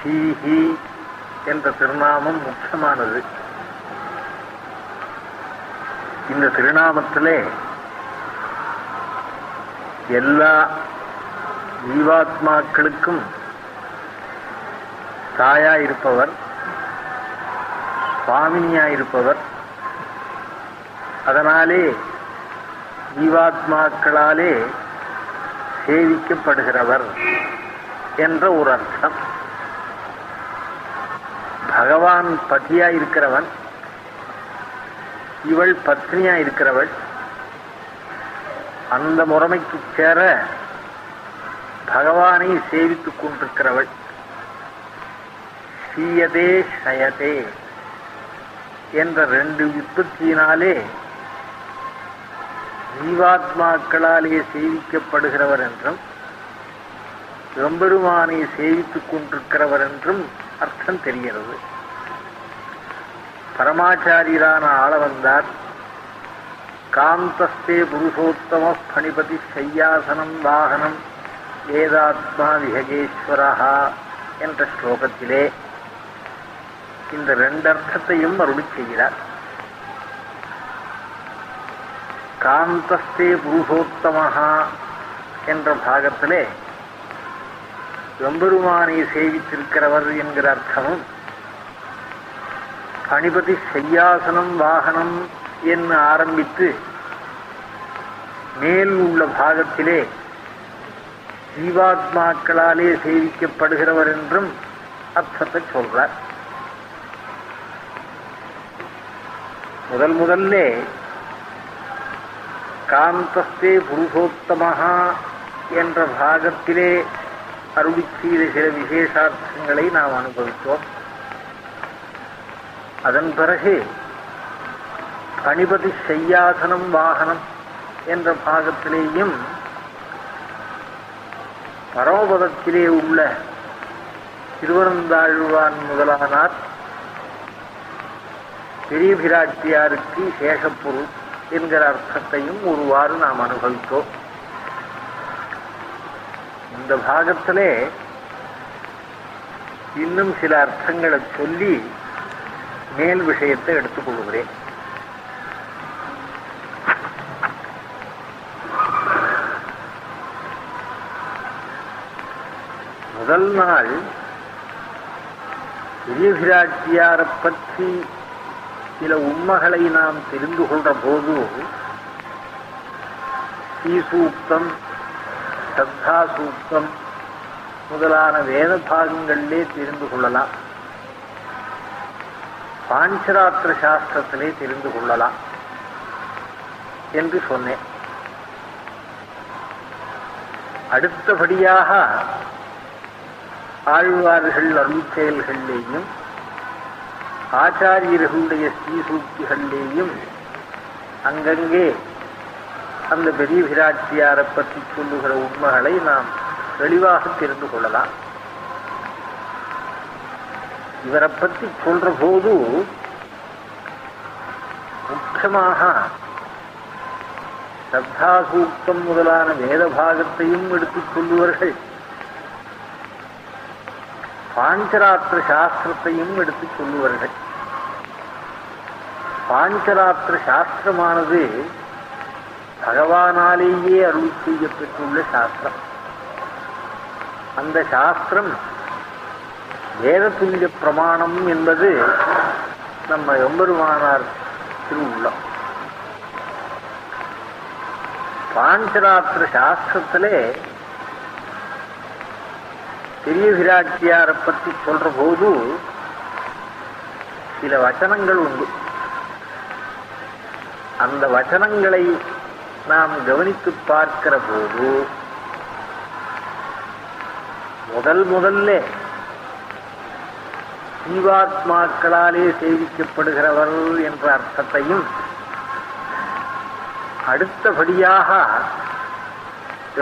ஹீஹி என்ற திருநாமம் முக்கியமானது. இந்த திருநாமத்திலே எல்லா ஜீவாத்மாக்களுக்கும் தாயா இருப்பவர் சுவாமினியா இருப்பவர் அதனாலே ஜீவாத்மாக்களாலே சேவிக்கப்படுகிறவர் என்ற ஒரு அர்த்தம். பகவான் பத்தியா இருக்கிறவன் இவள் பத்னியா இருக்கிறவள் அந்த முறைமைக்கு சேர பகவானை சேவித்துக் கொண்டிருக்கிறவள். சீயதே ஷயதே என்ற ரெண்டு விற்பத்தியினாலே ஜீவாத்மாக்களாலே சேவிக்கப்படுகிறவர் என்றும் எம்பெருமானை சேவித்துக் கொண்டிருக்கிறவர் என்றும் அர்த்தம் தெரிகிறது. பரமாச்சாரியரான ஆள வந்தார் காந்தஸ்தே புருஷோத்தம பணிபதி சையாசனம் வாகனம் வேதாத்மா விஹகேஸ்வரஹா என்ற ஸ்லோகத்திலே இந்த ரெண்டு அர்த்தத்தையும் அருளி செய்கிறார். காந்தஸ்தே புருஷோத்தமஹா என்ற பாகத்திலே எம்பெருமானை சேவித்திருக்கிறவர் என்கிற அர்த்தமும் பணிபதி செய்யாசனம் வாகனம் என்று ஆரம்பித்து மேல் உள்ள பாகத்திலே ஜீவாத்மாக்களாலே சேவிக்கப்படுகிறவர் என்றும் அர்த்தத்தை சொல்றார். முதல் முதல்லே காந்தஸ்தே புருஷோத்தமஹா என்ற பாகத்திலே அருளி செய்த சில விசேஷார்த்தங்களை நாம் அனுபவித்தோம். அதன் பிறகு பணிபதி செய்யாசனம் வாகனம் என்ற பாகத்திலேயும் பரமபதத்திலே உள்ள திருவனந்தாழ்வான் முதலானார் பெரிய பிராட்டியாருக்கு சேஷப்பொருள் என்கிற அர்த்தத்தையும் ஒருவாறு நாம் அனுபவித்தோம். இந்த பாகத்திலே இன்னும் சில அர்த்தங்களை சொல்லி மேல் விஷயத்தை எடுத்துக்கொள்கிறேன் முதல் நாள் பிரியபிராட்சியாரை பற்றி சில உண்மைகளை நாம் தெரிந்து கொள்ற போது ஸ்ரீசூக்தம் சத்தா சூக்தம் முதலான வேத பாகங்களிலே தெரிந்து கொள்ளலாம். பாஞ்சராத்திர சாஸ்திரத்திலே தெரிந்து கொள்ளலாம் என்று சொன்னேன். அடுத்தபடியாக ஆழ்வார்கள் அருள் செயல்களிலேயும் ஆச்சாரியர்களுடைய ஸ்ரீசூக்திகளிலேயும் அங்கங்கே அந்த பெரிய விராட்சியாரை பற்றி சொல்லுகிற உண்மைகளை நாம் தெளிவாக தெரிந்து கொள்ளலாம். இவரை பற்றி சொல்ற போது முக்கியமாக சத்தாசூக்தம் முதலான வேத பாகத்தையும் எடுத்துச் சொல்லுவார்கள். பாஞ்சராத்திர சாஸ்திரத்தையும் எடுத்துச் சொல்லுவார்கள். பாஞ்சராத்திர சாஸ்திரமானது பகவானாலேயே அருள் செய்யப்பெற்றுள்ள சாஸ்திரம். அந்த சாஸ்திரம் வேதத்துல்ய பிரமாணம் என்பது நம்ம எம்பெருமானார் திருவுள்ளம். பாஞ்சராத்திர சாஸ்திரத்திலே பெரிய விராட்சியாரை பற்றி சொல்ற போது சில வச்சனங்கள் உண்டு. அந்த வச்சனங்களை நாம் கவனித்து பார்க்கிற போது முதல் முதல்ல ஜீவாத்மாக்களாலே சேவிக்கப்படுகிறவர் என்ற அர்த்தத்தையும் அடுத்தபடியாக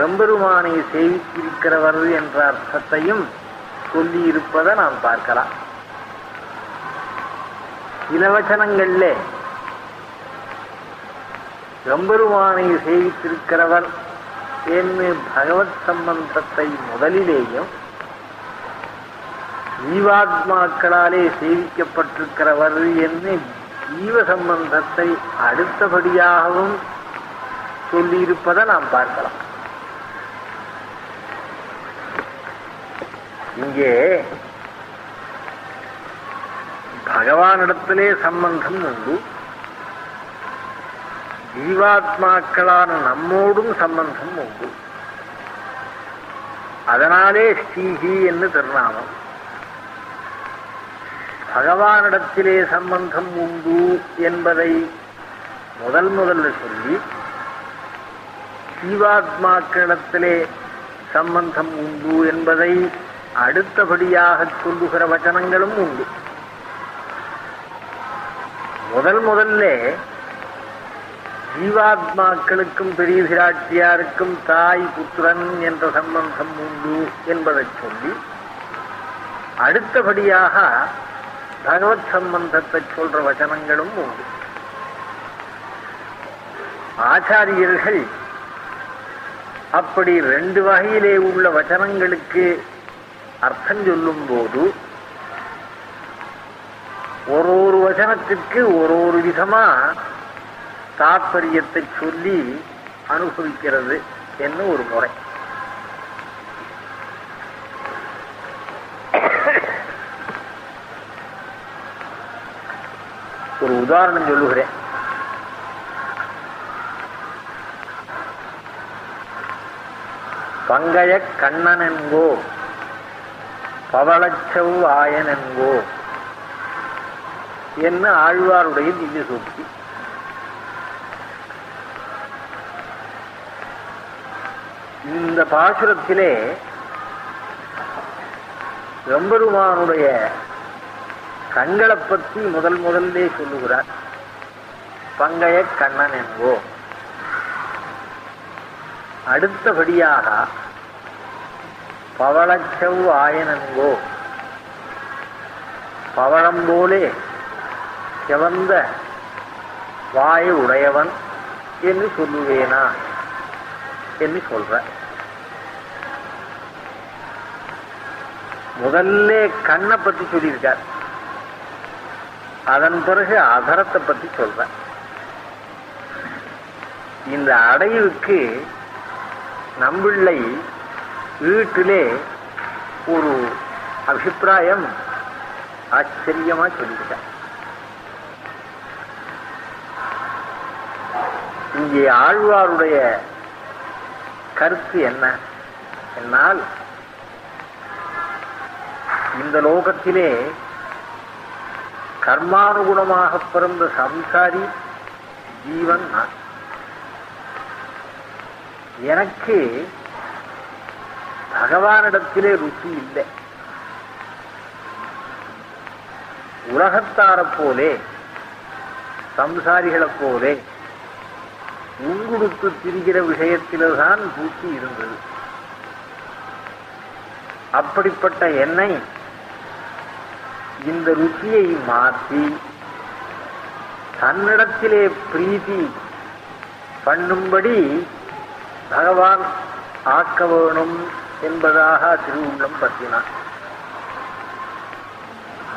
எம்பெருமானை சேவித்திருக்கிறவர் என்ற அர்த்தத்தையும் சொல்லி இருப்பதை நாம் பார்க்கலாம். சில வச்சனங்கள்ல எம்பெருமானை சேவித்திருக்கிறவர் என்று பகவத் சம்பந்தத்தை முதலிலேயும் ஜீவாத்மாக்களாலே சேவிக்கப்பட்டிருக்கிறவர் என்று ஜீவ சம்பந்தத்தை அடுத்தபடியாகவும் சொல்லியிருப்பதை நாம் பார்க்கலாம். இங்கே பகவானிடத்திலே சம்பந்தம் உண்டு. ஜீவாத்மாக்களான நம்மோடும் சம்பந்தம் உண்டு. அதனாலே ஸ்ரீஹி என்று திருநாமம். பகவானிடத்திலே சம்பந்தம் உண்டு என்பதை முதல் முதல்ல சொல்லி ஜீவாத்மாக்களிடத்திலே சம்பந்தம் உண்டு என்பதை அடுத்தபடியாக சொல்லுகிற வச்சனங்களும் உண்டு. முதல் முதல்ல ஜீவாத்மாக்களுக்கும் பெரிய பிராட்டியாருக்கும் தாய் புத்திரன் என்ற சம்பந்தம் உண்டு என்பதை சொல்லி அடுத்தபடியாக பகவத் சம்பந்தத்தை சொல்ற வச்சனங்களும் உண்டு. ஆச்சாரியர்கள் அப்படி ரெண்டு வகையிலே உள்ள வச்சனங்களுக்கு அர்த்தம் சொல்லும் போது ஒரு ஒரு வசனத்திற்கு ஒரு ஒரு விதமா தாற்பயத்தை சொல்லி அனுபவிக்கிறது என்ன ஒரு முறை. ஒரு உதாரணம் சொல்லுகிறேன். பங்கய என்போ பவளச்சவ் ஆயனென்கோ என்ன ஆழ்வாருடைய திவ்ய சூக்தி. இந்த பாசுரத்திலே எம்பெருமானுடைய கண்களை பற்றி முதல் முதல்லே சொல்லுகிறார். பங்கைய கண்ணன் என்போ. அடுத்தபடியாக பவளச்சவ் ஆயனன்கோ பவளம் போலே செவந்த வாய் உடையவன் என்று சொல்லுவேனா என்று சொல்ற முதல்ல கண்ணை பத்தி சொல்லியிருக்கார். அதன் பிறகு அதரத்தை பத்தி சொல்றேன். இந்த அடைவுக்கு நம்பிள்ளை வீட்டிலே ஒரு அபிப்பிராயம் ஆச்சரியமா சொல்லியிருக்கார். இங்கே ஆழ்வாருடைய கருத்து என்ன என்னால் இந்த லோகத்திலே கர்மானுகுணமாக பிறந்த சம்சாரி ஜீவன் நான். எனக்கு பகவானிடத்திலே ருச்சி இல்லை. உலகத்தாரைப் போலே சம்சாரிகளைப் போலே உங்குடுத்து திரிகிற விஷயத்தில்தான் பூச்சி இருந்தது. அப்படிப்பட்ட என்னை இந்த ருச்சியை மாற்றி தன்னிடத்திலே பிரீதி பண்ணும்படி பகவான் ஆக்க வேணும் என்பதாக திருவுள்ளம் பற்றினான்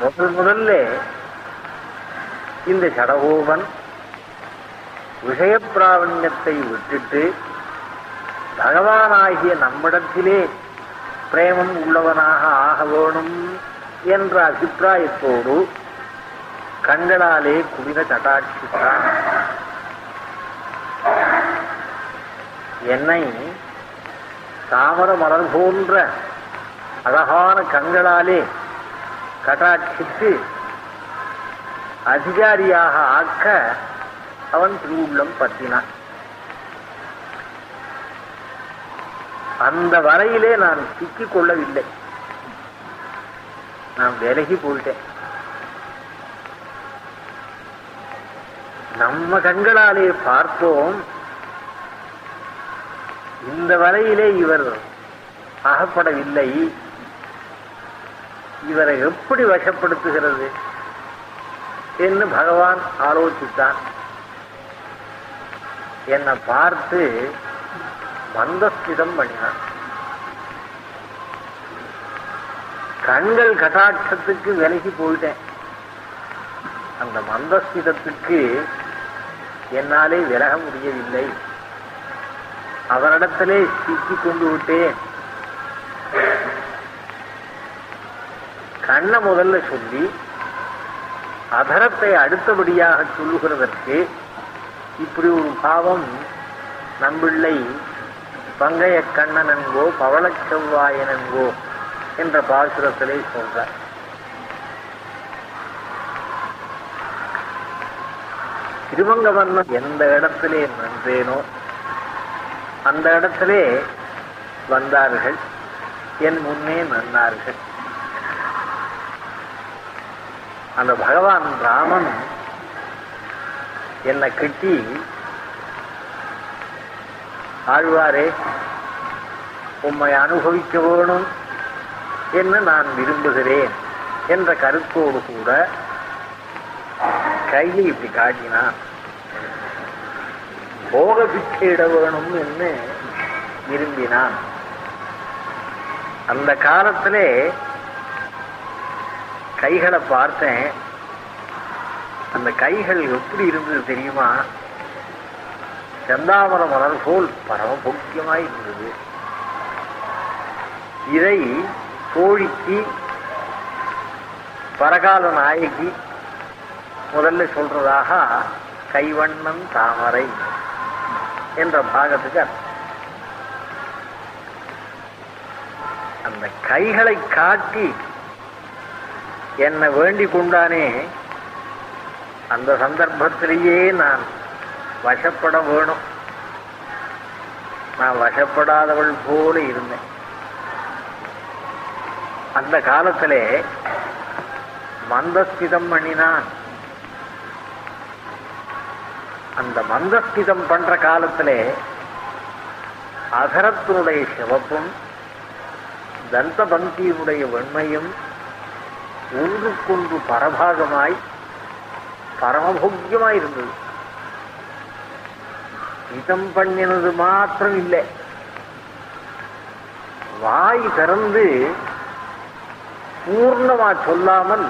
முதல் முதல்ல இந்த சடகோபன் விஷயப்பிராவண்யத்தை விட்டுட்டு பகவானாகிய நம்மிடத்திலே பிரேமம் உள்ளவனாக ஆக வேணும் என்ற அபிப்பிராயத்தோடு கண்களாலே குவித கடாட்சித்தான் என்னை தாமர மலர் போன்ற அழகான கண்களாலே கட்டாட்சித்து அதிகாரியாக ஆக்க அவன் திருவுள்ளம் பற்றினான். அந்த வரையிலே நான் சிக்கிக் கொள்ளவில்லை நான் விலகி போயிட்டேன். நம்ம கண்களாலே பார்த்தோம். இந்த வலையிலே இவர் அகப்படவில்லை. இவரை எப்படி வசப்படுத்துகிறது என்று பகவான் ஆலோசித்தான். என்னை பார்த்து மந்தஸ்திதம் பண்ணினான். கண்கள் கட்டாட்சத்துக்கு விலகி போயிட்டேன். அந்த மந்தஸ்திதத்துக்கு என்னாலே விலக முடியவில்லை. அவரிடத்திலே சிக்கி கொண்டு விட்டேன். கண்ணை முதல்ல சொல்லி அதரத்தை அடுத்தபடியாக சொல்லுகிறதற்கு இப்படி ஒரு பாவம் நம்பிள்ளை பங்கைய கண்ணனன்கோ பவளச் செவ்வாயனன்கோ என்ற பாசுரத்திலே சொல்றார். திருமங்கவர்ணம் எந்த இடத்திலே நின்றேனோ அந்த இடத்திலே வந்தார்கள். என் முன்னே நின்றார்கள் அந்த பகவான் ராமன் என்னை கட்டி ஆழ்வாரே உம்மை அனுபவிக்க வேணும். என்ன நான் விரும்புகிறேன் என்ற கருத்தோடு கூட கையை இப்படி காட்டினான் போக பிச்சையிட வேணும் என்று விரும்பினான். அந்த காலத்திலே கைகளை பார்த்தேன். அந்த கைகள் எப்படி இருந்தது தெரியுமா? செந்தாமர மலர் போல் பரம பொக்கியமாய் இருந்தது. இதை கோழிக்கு பரகால நாயகி முதல்ல சொல்றதாக கைவண்ணம் தாமரை என்ற பாகத்துக்கு அந்த கைகளை காட்டி என்னை வேண்டிக் கொண்டானே அந்த சந்தர்ப்பத்திலேயே நான் வசப்பட வேணும். நான் வசப்படாதவள் போல இருந்தேன். அந்த காலத்திலே மந்தஸ்திதம் பண்ணினான். அந்த மந்தஸ்திதம் பண்ற காலத்திலே அகரத்தினுடைய சிவப்பும் தந்தபந்தியினுடைய வெண்மையும் ஒன்றுக்கொன்று பரபாகமாய் பரமபோக்கியமாய் இருந்தது. இதம் பண்ணினது மாத்திரம் இல்லை வாய் திறந்து பூர்ணமா சொல்லாமல்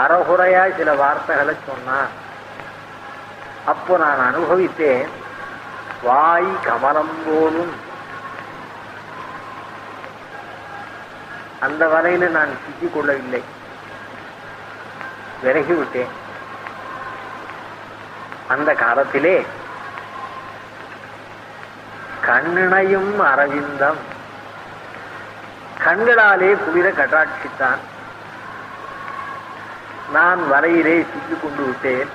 அறகுறையா சில வார்த்தைகளை சொன்னான் அப்போ நான் அனுபவித்தேன் வாய் கமலம் போலும். அந்த வரையில நான் சிக்கிக் கொள்ளவில்லை. விலகி விட்டேன் அந்த காலத்திலே கண்ணிணையும் அரவிந்தம். கண்களாலே குளிர கட்டாட்சித்தான் நான் வரையிலே சிக்கிக் கொண்டு விட்டேன்.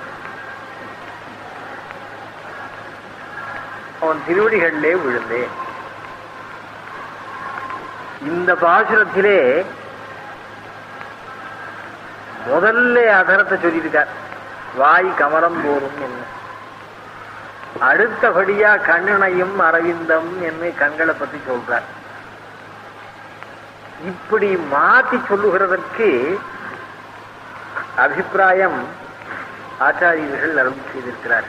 அவன் திருவடிகளிலே விழுந்தேன். இந்த பாசுரத்திலே முதல்ல அதரத்தை சொல்லியிருக்கார். வாய் கமலம் போரும் என்ன. அடுத்தபடியா கண்ணனையும் அரவிந்தம் என்று கண்களை பத்தி சொல்றார். இப்படி மாத்தி சொல்லுகிறதற்கு அபிப்பிராயம் ஆச்சாரியர்கள் அருள் செய்திருக்கிறார்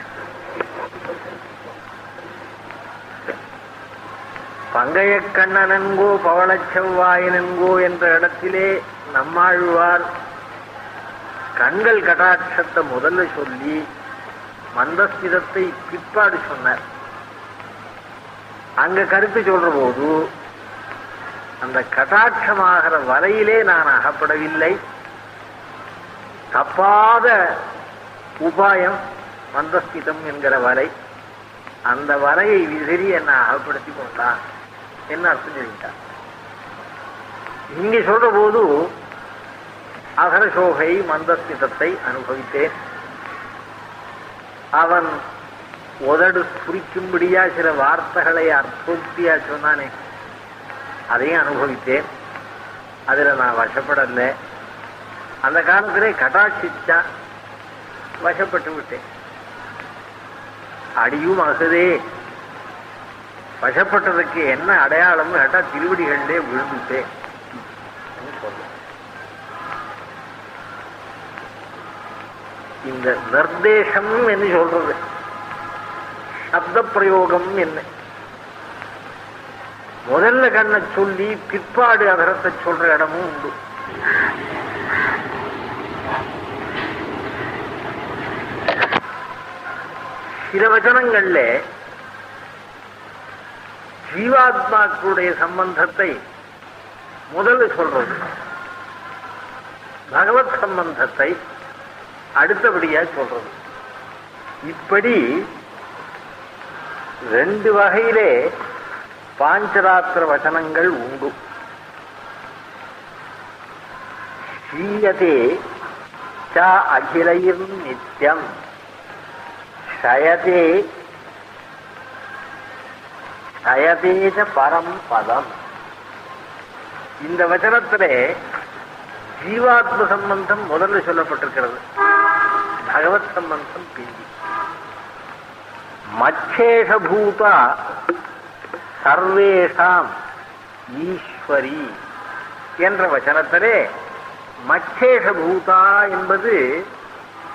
பங்கைய கண்ணனன்கோ என்ற இடத்திலே நம்மாழ்வார் கண்கள் கடாட்சத்தை முதல்ல சொல்லி மந்தஸ்திதத்தை பிற்பாடு சொன்னார். அங்க கருத்து சொல்ற போது அந்த கட்டாட்சமாகிற வலையிலே நான் அகப்படவில்லை. தப்பாத உபாயம் மந்தஸ்திதம் என்கிற வலை அந்த வலையை விசிறி என்னை அகப்படுத்தி கொண்டான் என்ன அர்த்தம் சொல்லிட்டான் இங்கே சொல்ற போது அகரசோகை மந்தஸ்திதத்தை அனுபவித்தேன். அவன் உதடு குறிக்கும்படியா சில வார்த்தைகளை அற்புத்தியா சொன்னானே. அதையும் அனுபவித்தேன். அதுல நான் வசப்படல. அந்த காலத்திலே கட்டாட்சிச்சா வசப்பட்டு விட்டேன். அடியும் அகுதே. வசப்பட்டதுக்கு என்ன அடையாளம்னு கேட்டால் திருவடிகளிலே விழுந்துட்டேன். சொல்றேன் இந்த நிர்தேசம் என்று சொல்றது. சப்த பிரயோகம் என்ன? முதல்ல கண்ணை சொல்லி பிற்பாடு அகரத்தை சொல்ற இடமும் உண்டு. சில வச்சனங்கள்ல ஜீவாத்மாக்களுடைய சம்பந்தத்தை முதல்ல சொல்றது. பகவத் சம்பந்தத்தை அடுத்தபடியா சொல்றது. இப்படி ரெண்டு வகையிலே பாஞ்சராத்திர வசனங்கள் உண்டு. ஸ்ரீயதே ச அகிலையும் நித்யம். சயதே சயதேஜ பரம் பதம் இந்த வச்சனத்திலே ஜீவாத்ம சம்பந்தம் முதல்ல சொல்லப்பட்டிருக்கிறது. பகவத் சம்பந்தம் பிந்தி. மச்சேஷபூதா சர்வேஷாம் ஈஸ்வரி என்ற வச்சனத்திலே மச்சேஷபூதா என்பது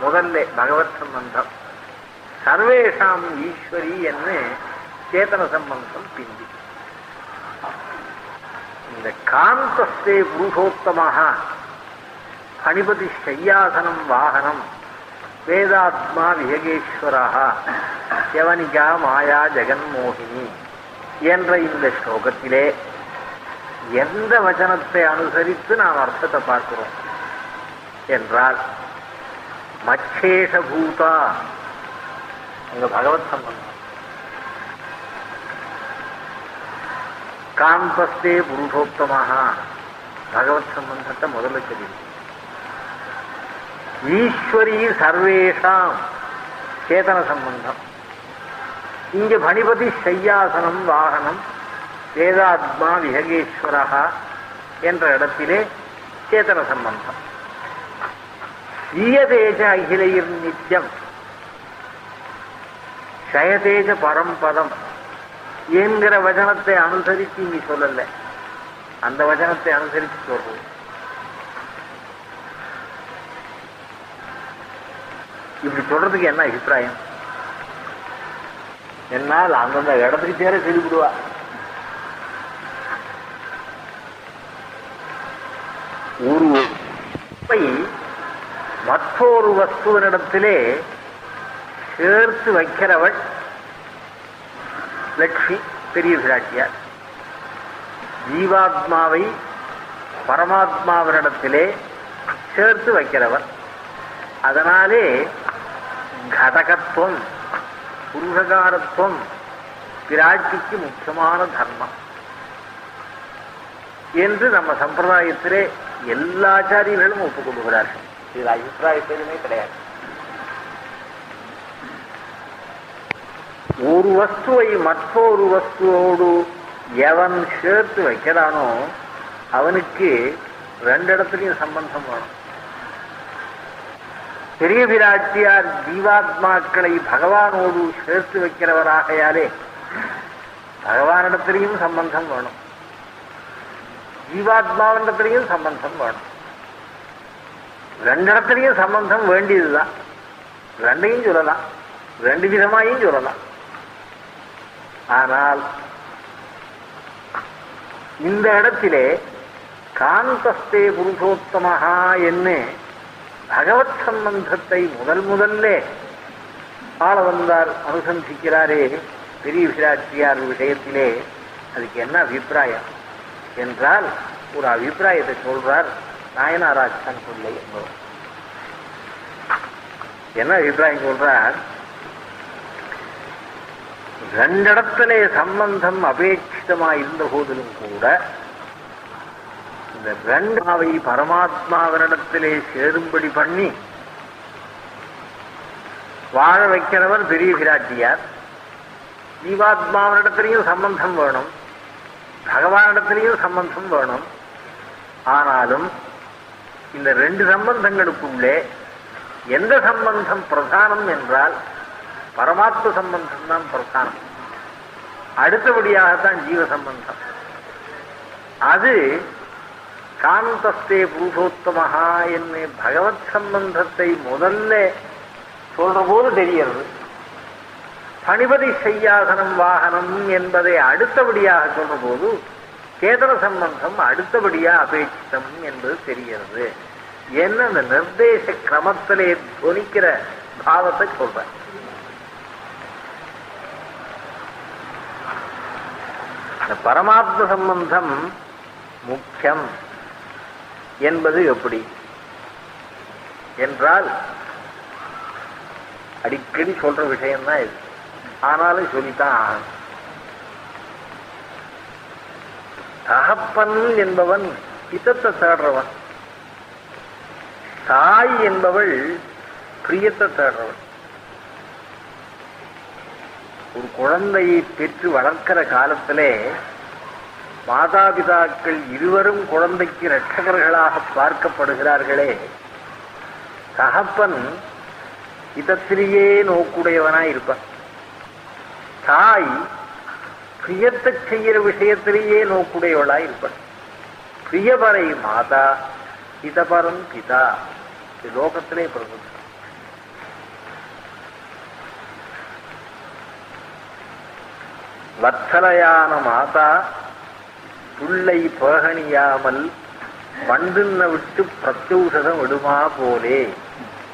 முதல்ல பகவத் சம்பந்தம். சர்வேஷாம் ஈஸ்வரி என்று சேத்தன சம்பந்தம் பிந்தி. இந்த காந்தஸ்தே புருஷோத்தமாக பணிபதி சையாசனம் வாகனம் வேதாத்மா வியகேஸ்வரா யவனிகா மாயா ஜெகன்மோகினி. என்ற இந்த ஸ்லோகத்திலே எந்த வச்சனத்தை அனுசரித்து நாம் அர்த்தத்தை பார்க்கிறோம்? என்றால் மச்சேஷ பூதா. அங்க பகவத் சம்பந்தம். காந்தஸ்தே புருஷோத்தமாக பகவத் சம்பந்தத்தை முதல்ல சொல்லியிருக்கு ஈஸ்வரி சர்வேஷாம். சேதன சம்பந்தம். இங்கே பணிபதி சையாசனம் வாகனம் வேதாத்மா விஹகேஸ்வரா என்ற இடத்திலே சேதன சம்பந்தம். ஈயதேஜ அகிலையில் நித்தியம் சயதேஜ பரம்பதம் என்கிற வச்சனத்தை அனுசரித்து இங்க சொல்லல. அந்த வச்சனத்தை அனுசரித்து சொல்றோம். இப்படி சொல்றதுக்கு என்ன அபிப்பிராயம்? என்னால் அந்தந்த இடத்துக்கு சேர சொல்லிவிடுவா ஒரு வஸ்துவை மற்றொரு வஸ்துவனிடத்திலே சேர்த்து வைக்கிறவள் லட்சுமி பெரிய பிராட்டியார். ஜீவாத்மாவை பரமாத்மாவினிடத்திலே சேர்த்து வைக்கிறவர். அதனாலே கடகத்துவம் புருஷகாரத்துவம் பிராட்டிக்கு முக்கியமான தர்மம். என்று நம்ம சம்பிரதாயத்திலே எல்லா ஆச்சாரியர்களும் ஒப்புக்கொள்கிறார்கள் இதில் அபிப்பிராயத்திலுமே கிடையாது. ஒரு வஸ்துவை மற்றொரு வஸ்துவோடு எவன் சேர்த்து வைக்கிறானோ அவனுக்கு ரெண்டு இடத்துலையும் சம்பந்தம் வேணும். பெரிய பிராட்டியார் ஜீவாத்மாக்களை பகவானோடு சேர்த்து வைக்கிறவராகையாலே பகவானிடத்திலையும் சம்பந்தம் வேணும். ஜீவாத்மாவிடத்திலையும் சம்பந்தம் வேணும். ரெண்டிடத்திலையும் சம்பந்தம் வேண்டியதுதான். ரெண்டையும் சொல்லலாம். ரெண்டு விதமாயும் சொல்லலாம். ஆனால் இந்த இடத்திலே காந்தஸ்தே புருஷோத்தமஹா என்ன பகவத் சம்பந்தத்தை முதல் முதல்லே ஆள வந்தார் அனுசந்திக்கிறாரே பெரிய விராட்சியார் விஷயத்திலே அதுக்கு என்ன அபிப்பிராயம்? என்றால் ஒரு அபிப்பிராயத்தை சொல்றார் நாயனாராஜன் பிள்ளை என்பவர். என்ன அபிப்பிராயம் சொல்றார்? ரெண்டிடத்திலே சம்பந்தம் அபேட்சிதமாக இருந்த போதிலும் கூட இந்த ரெண்டாவை பரமாத்மாவினிடத்திலே சேரும்படி பண்ணி வாழ வைக்கிறவர் பெரிய பிராட்டியார் ஜீவாத்மாவினிடத்திலையும் சம்பந்தம் வேணும். பகவானிடத்திலையும் சம்பந்தம் வேணும். ஆனாலும் இந்த ரெண்டு சம்பந்தங்களுக்குள்ளே எந்த சம்பந்தம் பிரதானம் என்றால் பரமாத்ம சம்பந்தம் தான் பிரதானம். அடுத்தபடியாகத்தான் ஜீவ சம்பந்தம். அது காந்தஸ்தே புருஷோத்தமஹா என்ன பகவத் சம்பந்தத்தை முதல்ல சொல்ற போது தெரிகிறது. பணிபதி செய்யாசனம் வாகனம் என்பதை அடுத்தபடியாக சொல்ற போது சேதன சம்பந்தம் அடுத்தபடியா அபேட்சிதம் என்பது தெரிகிறது. என்ன அந்த நிர்தேச கிரமத்திலே துணிக்கிற பாவத்தை சொல்ற பரமாத்ம சம்பந்தம் முக்கியம். என்பது எப்படி? என்றால் அடிக்கடி சொல்ற விஷயம்தான் இது. ஆனாலும் சொல்லித்தான். தகப்பன் என்பவன் ஹிதத்தை தேடுறவன். தாய் என்பவள் பிரியத்தை தேடுறவன். ஒரு குழந்தையை பெற்று வளர்க்கிற காலத்திலே மாதாபிதாக்கள் இருவரும் குழந்தைக்கு இரட்சகர்களாக பார்க்கப்படுகிறார்களே. தகப்பன் இதத்திலேயே நோக்குடையவனாய் இருப்பான். தாய் பிரியத்தை செய்கிற விஷயத்திலேயே நோக்குடையவளாய் இருப்பான். பிரியபரை மாதா இதபரம் பிதா. லோகத்திலே பிரபுத்தம் வத்சலையான மாதா புள்ளை பேகணியாமல் வண்டுன்ன விட்டு பிரத்யூஷதம் விடுமா போலே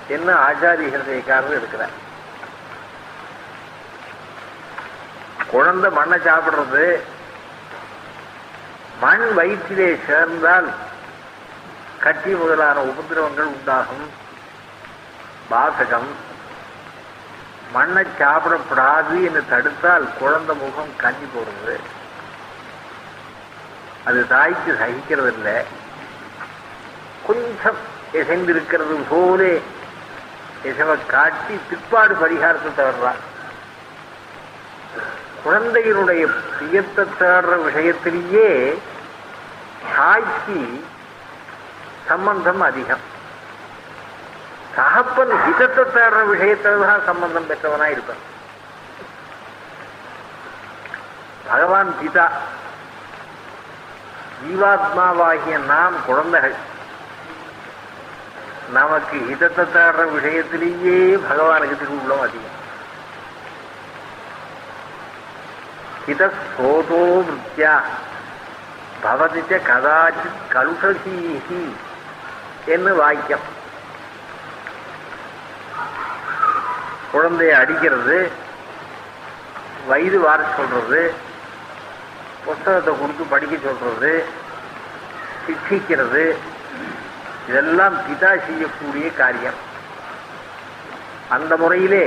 என்ன ஆச்சாரியர்கள் இருக்கிறார். குழந்தை மண்ணை சாப்பிடுறது மண் வயிற்றிலே சேர்ந்தால் கட்டி முதலான உபதிரவங்கள் உண்டாகும். பாசகம் மண்ணை சாப்பிடப்படாது என்று தடுத்தால் குழந்தை முகம் கஞ்சி போடுறது அது தாய்க்கு சகிக்கிறது இல்லை கொஞ்சம் எசைந்திருக்கிறது போலே எசவை காட்டி பிற்பாடு பரிகாரத்தை தவறான் குழந்தையினுடைய பிரியத்தை தேடுற விஷயத்திலேயே தாய்க்கு சம்பந்தம் அதிகம். தகப்பன் ஹிதத்தை தேடுற விஷயத்தில் தான் சம்பந்தம் பெற்றவனா இருப்பான். பகவான் பிதா ஜீவாத்மாவாகிய நாம் குழந்தைகள். நமக்கு இதத்தை தாடுற விஷயத்திலேயே பகவானுக்கு திருவுள்ளம் அதிகம். ஹிதஸ்ரோதோ சோதோ பவதி பவதிச்ச கதாச்சித் கலுஷீஹி என்று வாக்கியம். குழந்தைய அடிக்கிறது வயது வார சொல்றது புஸ்தகத்தை கொடுத்து படிக்க சொல்றது சிக்ஷிக்கிறது இதெல்லாம் பிதா செய்யக்கூடிய காரியம். அந்த முறையிலே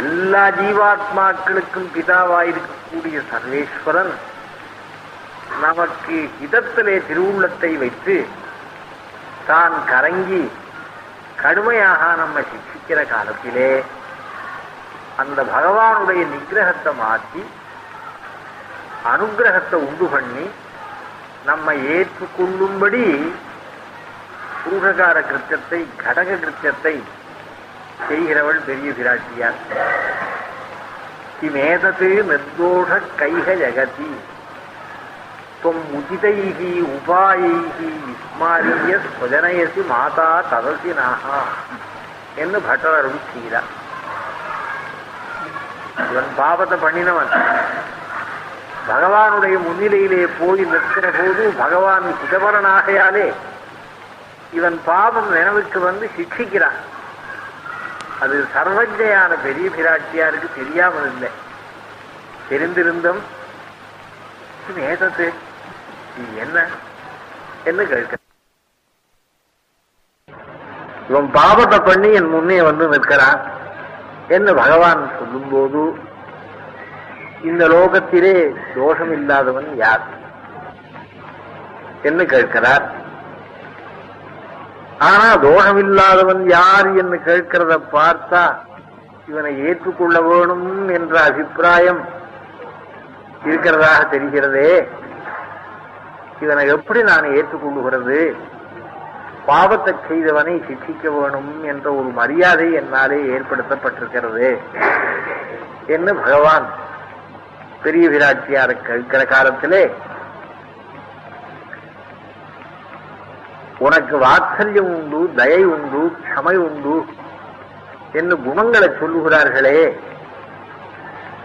எல்லா ஜீவாத்மாக்களுக்கும் பிதாவாயிருக்கக்கூடிய சர்வேஸ்வரன் நமக்கு இதத்திலே திருவுள்ளத்தை வைத்து தான் கரங்கி கடுமையாக நம்ம சிக்ஷிக்கிற காலத்திலே அந்த பகவானுடைய நிகிரகத்தை மாற்றி அனுகிரகத்தை உண்டு பண்ணி நம்ம ஏற்றுக்கொள்ளும்படி பூரகார கிருத்தியத்தை கடக கிருத்தியத்தை செய்கிறவள் பெரிய பிராட்டியார் கிமேதத்து நிர்தோஷ கைக ஜகதி. தொம் உதிதைகி உபாயைகி விஸ்மாரிய ஸ்வஜனயசி மாதா ததசி நாகா என்று பட்டர் அருள் செய்கிறார் இவன் பாபத்தை பண்ணினவன். பகவானுடைய முன்னிலையிலே போய் நிற்கிற போது பகவான் சிதம்பரனாகையாலே இவன் பாபம் நினைவுக்கு வந்து சிக்ஷிக்கிறான். அது சர்வஜையான பெரிய பிராட்டியாருக்கு தெரியாமல் இல்லை. தெரிந்திருந்தும் நேதத்து நீ என்ன? என்ன கேட்க இவன் பாபத்தை பண்ணி என் முன்னே வந்து நிற்கிறான். என்று பகவான் சொல்லும்போது இந்த லோகத்திலே தோஷம் இல்லாதவன் யார்? என்று கேட்கிறார். ஆனா தோஷம் இல்லாதவன் யார் என்று கேட்கிறத பார்த்தா இவனை ஏற்றுக்கொள்ள வேணும் என்ற அபிப்பிராயம் இருக்கிறதாக தெரிகிறதே. இவனை எப்படி நான் ஏற்றுக்கொள்ளுகிறது? பாவத்தை செய்தவனை சிக்ஷிக்க வேணும் என்ற ஒரு மரியாதை என்னாலே ஏற்படுத்தப்பட்டிருக்கிறது. என்று பகவான் பெரிய விராட்சியாரை இருக்கிற காலத்திலே உனக்கு வாத்சல்யம் உண்டு தயை உண்டு க்ஷமை உண்டு என்று குணங்களை சொல்லுகிறார்களே.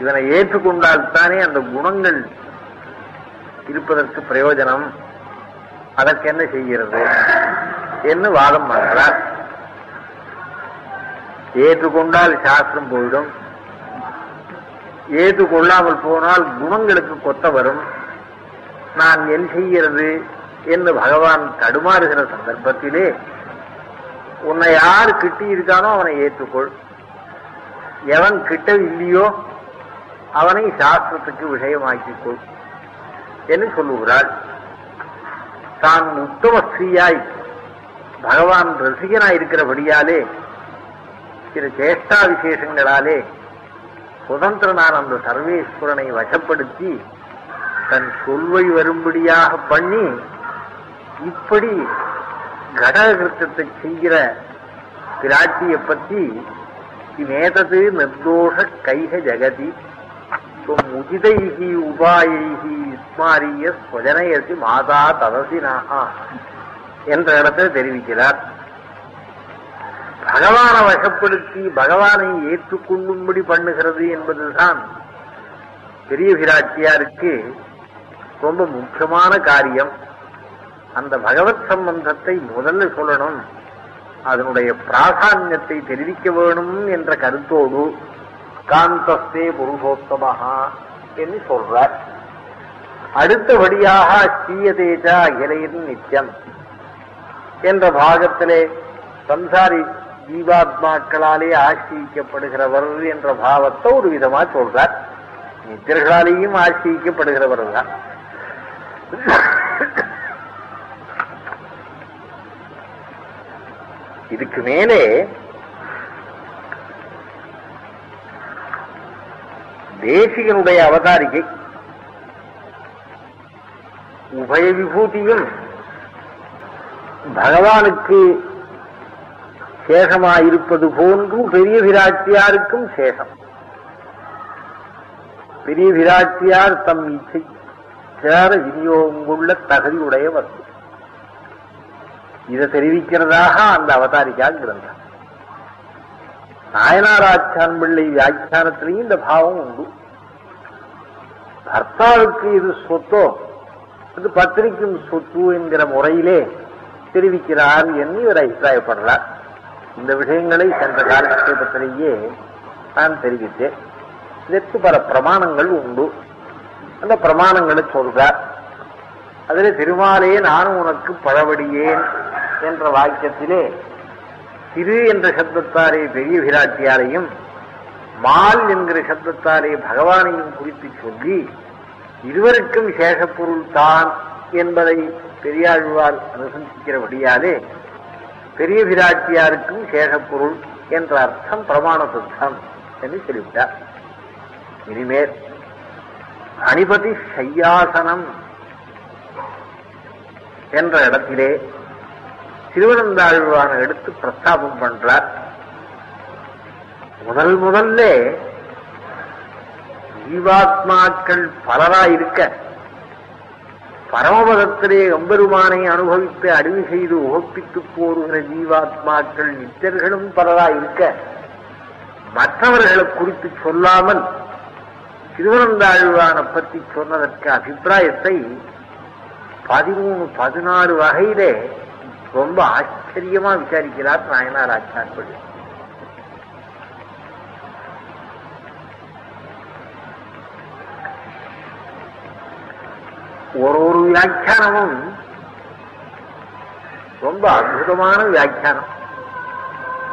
இதனை ஏற்றுக்கொண்டால் தானே அந்த குணங்கள் இருப்பதற்கு பிரயோஜனம். அதற்கு என்ன செய்கிறது என்று வாதம் பண்ணுறார் ஏற்றுக்கொண்டால் சாஸ்திரம் போயிடும். ஏற்றுக்கொள்ளாமல் போனால் குணங்களுக்கு கொத்த வரும். நான் என் செய்கிறது என்று பகவான் தடுமாறுகிற சந்தர்ப்பத்திலே உன்னை யார் கிட்டி இருக்கானோ அவனை ஏற்றுக்கொள். எவன் கிட்ட இல்லையோ அவனை சாஸ்திரத்துக்கு விஷயமாக்கிக் கொள் என்று சொல்லுகிறாள். தான் உத்தம ஸ்ரீயாய் பகவான் ரசிகனாய் இருக்கிறபடியாலே சில சேஷ்டா விசேஷங்களாலே சுதந்திரனான அந்த சர்வேஸ்வரனை வசப்படுத்தி தன் சொல்வை வரும்படியாக பண்ணி இப்படி கடகிருத்தத்தை செய்கிற பிராட்டியை பற்றி நேதது நிர்தோஷ கைக ஜெகதி. முதிதைகி உபாயைகி இஸ்மாரிய ஸ்வஜனயசி மாதா ததசினாகா என்ற இடத்தில் தெரிவிக்கிறார். பகவானை வசப்படுத்தி பகவானை ஏற்றுக்கொள்ளும்படி பண்ணுகிறது என்பதுதான் பெரிய பிராட்டியாருக்கு ரொம்ப முக்கியமான காரியம். அந்த பகவத் சம்பந்தத்தை முதல்ல சொல்லணும். அதனுடைய பிராதான்யத்தை தெரிவிக்க வேணும் என்ற கருத்தோடு காந்தஸ்தே புருஷோத்தமஹா என்று சொல்றார். அடுத்தபடியாக ஸ்ரீயதேஜா இலையின் நித்தியம் என்ற பாகத்திலே சம்சாரி ஜீவாத்மாக்களாலே ஆசிரிக்கப்படுகிறவர் என்ற பாவத்தை ஒரு விதமா சொல்றார். நித்திரர்களாலேயும் ஆசிரிக்கப்படுகிறவர் தான் இதுக்கு மேலே தேசிகனுடைய அவதாரிகை உபய விபூதியும் பகவானுக்கு சேஷமாயிருப்பது போன்றும் பெரிய விராட்சியாருக்கும் சேஷம். பெரிய விராட்சியார் தம் இச்சை சேர விநியோகங்குள்ள தகுதி உடைய வஸ்து இதை தெரிவிக்கிறதாக அந்த அவதாரிகா கிரந்தம் நாயனாராச்சான் பிள்ளை வியாக்கியானத்திலையும் இந்த பாவம் உண்டு. பர்த்தாவுக்கு இது சொத்தோ? இது பத்திரிக்கும் சொத்து என்கிற முறையிலே தெரிவிக்கிறார் என்று இவர் அபிப்பிராயப்படுறார் இந்த விஷயங்களை சென்ற காலக்ஷேபத்திலேயே நான் தெரிவித்தேன். இதற்கு பல பிரமாணங்கள் உண்டு. அந்த பிரமாணங்களை சொல்றார். அதில் திருமாலே நானும் உனக்கு பழவடியேன் என்ற வாக்கியத்திலே திரு என்ற சப்தத்தாலே பெரிய விராட்டியாரையும் மால் என்கிற சப்தத்தாலே பகவானையும் குறித்து சொல்லி இருவருக்கும் சேஷப்பொருள் தான் என்பதை பெரியாழ்வார் அனுசந்திக்கிறபடியாலே பெரிய விராட்சியாருக்கும் சேஷப்பொருள் என்ற அர்த்தம் பிரமாண சித்தம் என்று சொல்லிவிட்டார். இனிமேல் அணிபதி சையாசனம் என்ற இடத்திலே திருவனந்தாழ்வான எடுத்து பிரஸ்தாபம் பண்றார். முதல் முதல்ல ஜீவாத்மாக்கள் பலராயிருக்க பரமபதத்திலே எம்பெருமானை அனுபவித்து அடிவு செய்து உகப்பித்துப் போருகிற ஜீவாத்மாக்கள் நித்தர்களும் பலராயிருக்க மற்றவர்களை குறித்து சொல்லாமல் திருவனந்தாழ்வானை பற்றி சொன்னதற்கு அபிப்பிராயத்தை பதிமூணு பதினாறு வகையிலே ரொம்ப ஆச்சரியமா விசாரிக்கிறார் நாயனார் ஆச்சான்படி ஒரு ஒரு வியாக்கியானமும் ரொம்ப அற்புதமான வியாக்கியானம்.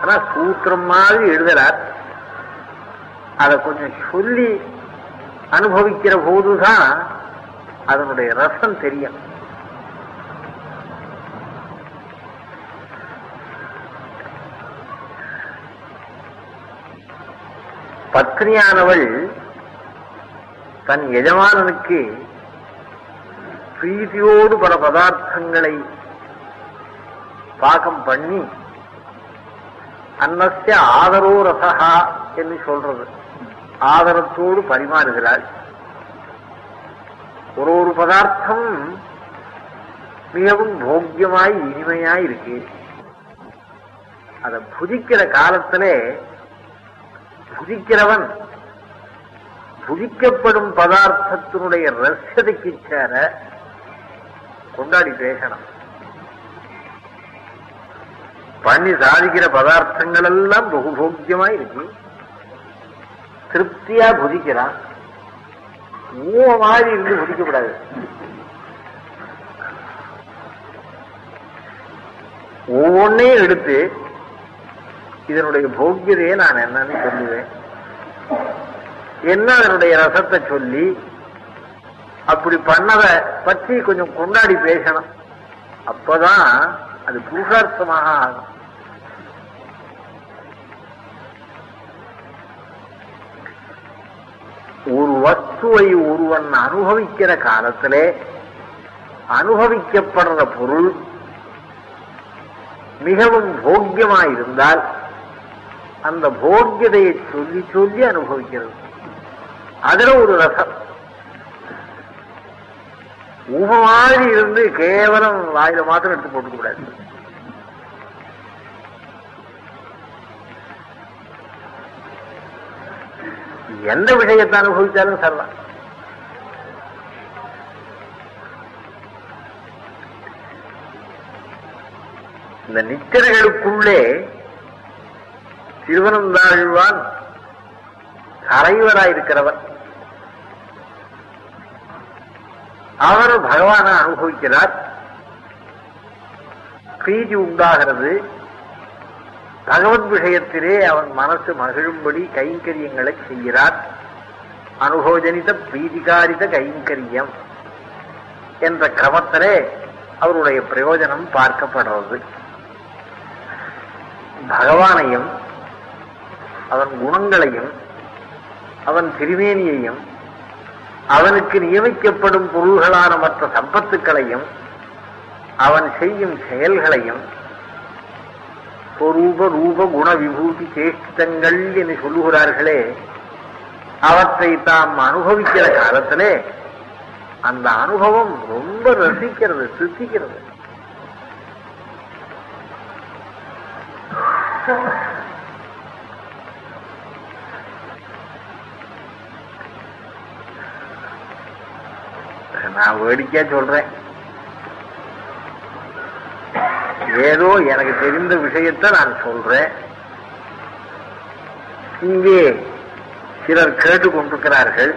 ஆனா சூத்திரம் மாதிரி எழுதலார் அதை கொஞ்சம் சொல்லி அனுபவிக்கிற போதுதான் அதனுடைய ரசம் தெரியும். பத்னியானவள் தன் எஜமானனுக்கு பிரீதியோடு பல பதார்த்தங்களை பாகம் பண்ணி அன்னஸ்ய ஆதரோ ரசகா என்று சொல்றது. ஆதரத்தோடு பரிமாறுகிறாள். ஒரு ஒரு பதார்த்தம் மிகவும் போக்கியமாய் இனிமையாய் இருக்கு. அதை புதிக்கிற காலத்திலே புதிக்கிறவன் புதிக்கப்படும் பதார்த்தத்தினுடைய ரசதைக்கு சேர கொண்டாடி பேசணும் பண்ணி சாதிக்கிற பதார்த்தங்கள் எல்லாம் பகுபோக்கியமா இருக்கு. திருப்தியா புதிக்கிறான். ஊ மாதிரி இருந்து புதிக்கக்கூடாது. ஒவ்வொன்னையும் எடுத்து இதனுடைய போக்கியதையே நான் என்னன்னு சொல்லுவேன். என்ன அதனுடைய ரசத்தை சொல்லி அப்படி பண்ணத பற்றி கொஞ்சம் கொண்டாடி பேசணும். அப்பதான் அது புருஷார்த்தமாக ஆகும். ஒரு வஸ்துவை ஒருவன் அனுபவிக்கிற காலத்திலே அனுபவிக்கப்படுற பொருள் மிகவும் போக்கியமாயிருந்தால் அந்த போக்கியதையை சொல்லி சொல்லி அனுபவிக்கிறது. அதுல ஒரு ரசம். ஊம மாதிரி இருந்து கேவலம் வாயில மாத்திரம் எடுத்து போட்டுக்க கூடாது. எந்த விஷயத்தை அனுபவிச்சாலும் சொல்லலாம் இந்த நிச்சரைகளுக்குள்ளே திருவனந்தாழ்வான் தலைவராயிருக்கிறவர் அவர் பகவானை அனுபவிக்கிறார். பிரீதி உண்டாகிறது. பகவத் விஷயத்திலே அவன் மனசு மகிழும்படி கைங்கரியங்களை செய்கிறார். அனுபவஜனித பிரீதிகாரித கைங்கரியம் என்ற கிரமத்திலே அவருடைய பிரயோஜனம் பார்க்கப்படுறது. பகவானையும் அவன் குணங்களையும் அவன் திருமேனியையும் அவனுக்கு நியமிக்கப்படும் பொருள்களான மற்ற சம்பத்துக்களையும் அவன் செய்யும் செயல்களையும் ஸ்வரூப ரூப குண விபூதி சேஷ்டங்கள் என்று சொல்லுகிறார்களே அவற்றை தாம் அனுபவிக்கிற காலத்திலே அந்த அனுபவம் ரொம்ப ரசிக்கிறது சித்திக்கிறது. நான் வேடிக்கையா சொல்றேன். ஏதோ எனக்கு தெரிந்த விஷயத்தை நான் சொல்றேன். இங்கே சிலர் கேட்டுக்கொண்டிருக்கிறார்கள்.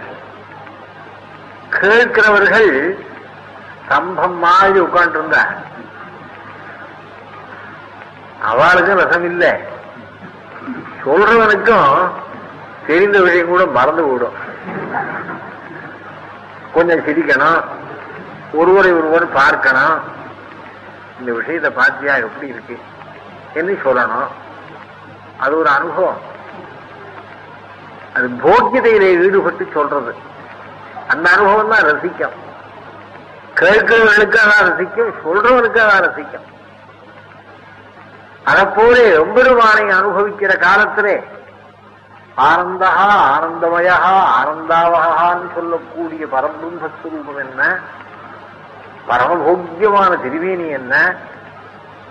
கேட்கிறவர்கள் ஸ்தம்பம் மாதிரி உட்காந்துருந்தா அவளுக்கும் ரசம் இல்லை. சொல்றவனுக்கும் தெரிந்த விஷயம் கூட மறந்து விடும் கொஞ்சம் சிரிக்கணும். ஒருவரை ஒருவர் பார்க்கணும். இந்த விஷயத்தை பார்த்தியா எப்படி இருக்கு? என்று சொல்லணும்? அது ஒரு அனுபவம். அது போக்கியதையிலே ஈடுபட்டு சொல்றது. அந்த அனுபவம் தான் ரசிக்கும். கேட்கிறவர்களுக்கு அதான் ரசிக்கும் சொல்றவனுக்கு அதான் ரசிக்கும். அதைப்போலே எம்பெருமானை அனுபவிக்கிற காலத்திலே ஆனந்தா ஆனந்தமயா ஆனந்தாவகான்னு சொல்லக்கூடிய பரபிரம்மஸ்வரூபம் என்ன? பரமபோக்கியமான திருவேணி என்ன?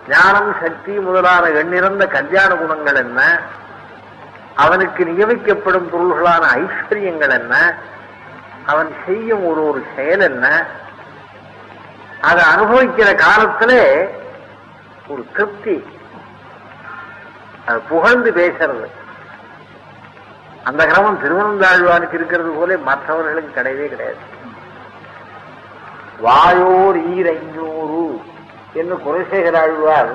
ஞானம் சக்தி முதலான எண்ணிறந்த கல்யாண குணங்கள் என்ன? அவனுக்கு நியமிக்கப்படும் பொருள்களான ஐஸ்வர்யங்கள் என்ன? அவன் செய்யும் ஒரு ஒரு செயல் என்ன? அதை அனுபவிக்கிற காலத்திலே ஒரு திருப்தி. அது புகழ்ந்து பேசுறது. அந்த கிரமம் திருவனந்தாழ்வானுக்கு இருக்கிறது போல மற்றவர்களுக்கு கிடையவே கிடையாது. வாயோர் ஈரைஞ்சூறு என்று குலசேகர ஆழ்வார்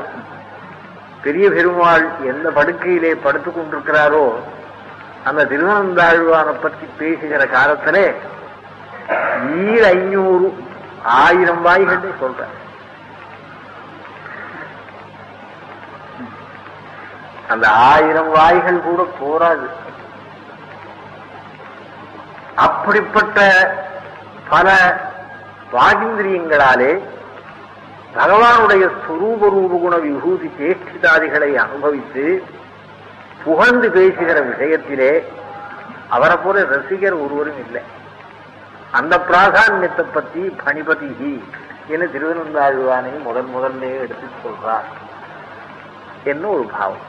பெரிய பெருமாள் எந்த படுக்கையிலே படுத்துக் கொண்டிருக்கிறாரோ அந்த திருவனந்தாழ்வானை பற்றி பேசுகிற காலத்திலே ஈர் ஐநூறு ஆயிரம் வாய்கள் சொல்ற அந்த ஆயிரம் வாய்கள் கூட போராது அப்படிப்பட்ட பல வாகிந்திரியங்களாலே பகவானுடைய ஸ்வரூப ரூபகுண விபூதி சேஷ்டிதாதிகளை அனுபவித்து புகழ்ந்து பேசுகிற விஷயத்திலே அவரை போல ரசிகர் ஒருவரும் இல்லை. அந்த பிராதான்யத்தை பற்றி பணிபதிகி என்று திருவனந்தாழ்வானை முதன் முதல்லே எடுத்து சொல்றார். என்ன ஒரு பாவம்.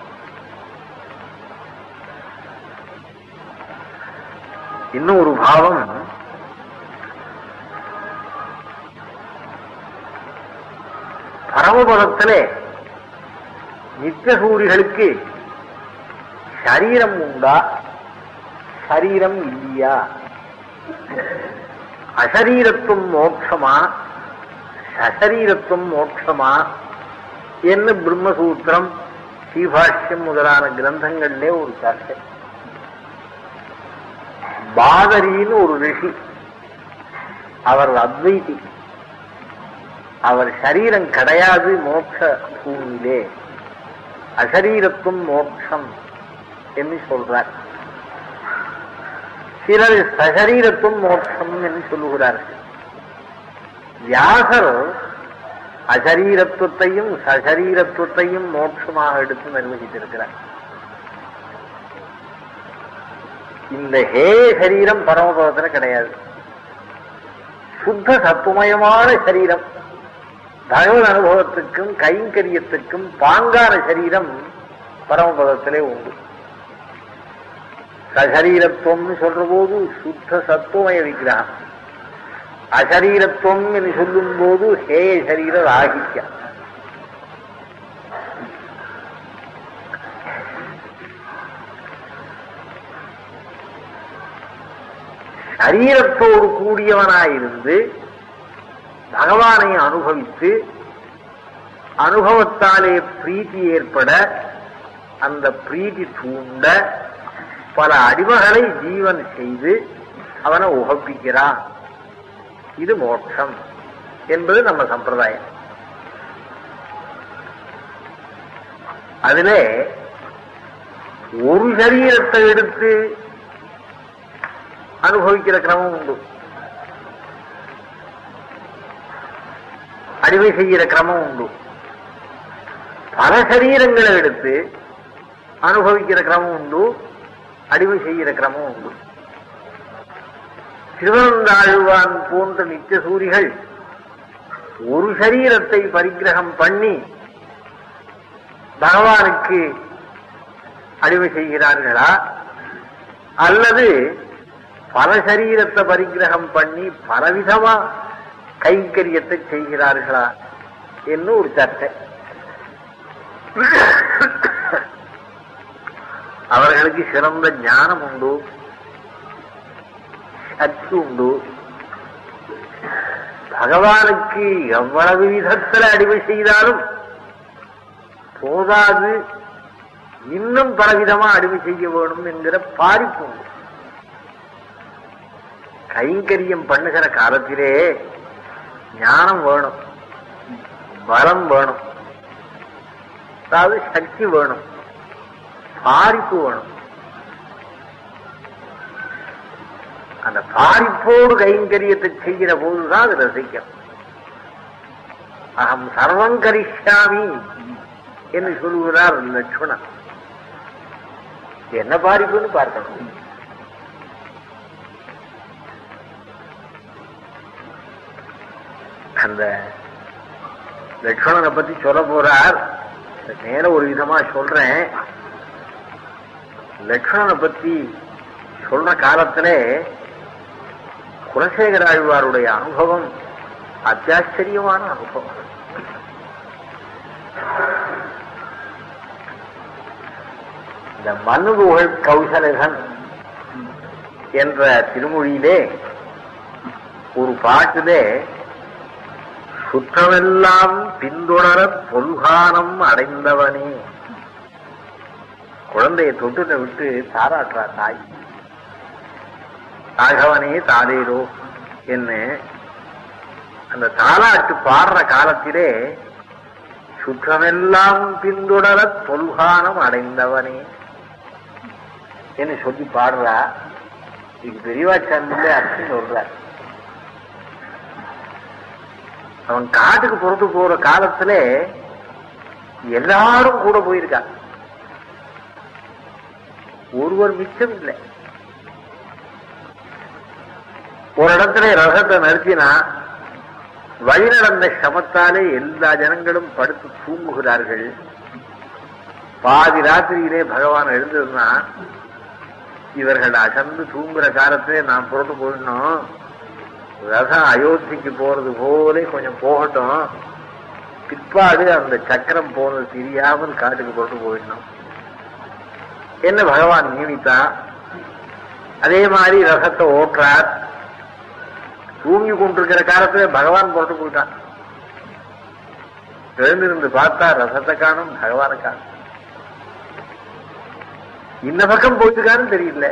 இன்னும் ஒரு பாவம். பரமபதத்திலே நித்தியசூரிகளுக்கு சரீரம் உண்டா? சரீரம் இல்லையா? அசரீரத்துவம் மோட்சமா? சசரீரத்துவம் மோட்சமா? என்ன பிரம்மசூத்திரம் ஸ்ரீபாஷ்யம் முதலான கிரந்தங்களிலே ஒரு சர்ச்சை. பாதரின்னு ஒரு ரிஷி. அவர் அத்வைதி. அவர் சரீரம் கிடையாது மோட்ச பூமியிலே. அசரீரத்தும் மோட்சம் என்று சொல்றார். சிலர் சசரீரத்தும் மோட்சம் என்று சொல்லுகிறார்கள். வியாசர் அசரீரத்துவத்தையும் சசரீரத்துவத்தையும் மோட்சமாக எடுத்து நிர்வகித்திருக்கிறார். இந்த ஹே சரீரம் பரமபதத்துல கிடையாது. சுத்த சத்துமயமான சரீரம். தகவல் அனுபவத்துக்கும் கைங்கரியத்துக்கும் பாங்கான சரீரம் பரமபதத்திலே உண்டு. சசரீரத்துவம்னு சொல்ற போது சுத்த சத்துவமய விக்கிரகம். அசரீரத்துவம் என்று சொல்லும் போது ஹே சரீர ராகித்யா. சரீரத்தோடு கூடியவனாயிருந்து பகவானை அனுபவித்து அனுபவத்தாலே பிரீத்தி ஏற்பட அந்த பிரீத்தி தூண்ட பல அடிமைகளை ஜீவன் செய்து அவனை உகப்பிக்கிறான். இது மோட்சம் என்பது நம்ம சம்பிரதாயம். அதிலே ஒரு சரீரத்தை எடுத்து அனுபவிக்கிற கிரமம் உண்டு. அடிமை செய்கிற கிரமம் உண்டு. பல சரீரங்களை எடுத்து அனுபவிக்கிற கிரமம் உண்டு. அடிமை செய்கிற கிரமம் உண்டு. சிவந்தாழ்வான் போன்ற நித்திய சூரிகள் ஒரு சரீரத்தை பரிகிரகம் பண்ணி பகவானுக்கு அடிமை செய்கிறார்களா? அல்லது பல சரீரத்தை பரிகிரகம் பண்ணி பலவிதமா கைங்கரியத்தை செய்கிறார்களா என்று ஒரு சர்ச்சை. அவர்களுக்கு சிறந்த ஞானம் உண்டு சக்தி உண்டு. பகவானுக்கு எவ்வளவு விதத்தில் அடிமை செய்தாலும் போதாது இன்னும் பலவிதமா அடிமை செய்ய வேணும் என்கிற பாதிப்பு உண்டு. கைங்கரியம் பண்ணுகிற காலத்திலே ஞானம் வேணும். பலம் வேணும். அதாவது சக்தி வேணும். பாரிப்பு வேணும். அந்த பாரிப்போடு கைங்கரியத்தை செய்கிற போதுதான் அது ரசிக்கும். அகம் சர்வம் கரிஷாமி என்று சொல்லுகிறார் லட்சுமணன். என்ன பாரிப்புன்னு பார்க்கணும். அந்த லட்சுமணனை பத்தி சொல்ல போறார். நேர ஒரு விதமா சொல்றேன். லட்சுமணனை பத்தி சொல்ற காலத்துல குலசேகராழ்வாருடைய அனுபவம் அத்தியாச்சரியமான அனுபவம். இந்த மன்னுகுகள் கௌசலகன் என்ற திருமொழியிலே ஒரு பாட்டிலே சுற்றமெல்லாம் பின்தொடர தொல்கானம் அடைந்தவனே. குழந்தையை தொட்டுட்ட விட்டு தாராட்டுறா தாய். ராகவனே தாலேரோ என்ன அந்த தாலாட்டு பாடுற காலத்திலே சுற்றமெல்லாம் பின்தொடர தொல்கானம் அடைந்தவனே என்று சொல்லி பாடுறா. இது பெரியவாச்சாண்டிலே அர்த்தம் சொல்றார். அவன் காட்டுக்கு புறத்து போற காலத்துல எல்லாரும் கூட போயிருக்கா. ஒருவர் மிச்சம் இல்லை. ஒரு இடத்துல ரகத்தை நிறுத்தினா வழி நடந்த சமத்தாலே எல்லா ஜனங்களும் படுத்து தூங்குகிறார்கள். பாதி ராத்திரியிலே பகவான் எழுந்ததுன்னா இவர்கள் அசந்து தூங்குற காலத்திலே நான் புறட்டு போயிடணும். ரதம் அயோத்திக்கு போறது போலே கொஞ்சம் போகட்டும். பிற்பாடு அந்த சக்கரம் போனது தெரியாமல் காட்டுக்கு புறட்டு போயிடணும். என்ன பகவான் நியமித்தான் அதே மாதிரி ரசத்தை ஓட்டுறார். தூங்கி கொண்டிருக்கிற காலத்துல பகவான் புறட்டு போயிட்டான். எழுந்திருந்து பார்த்தா ரசத்தை காணும் பகவானை காணும். இந்த பக்கம் போயிருக்காருன்னு தெரியல.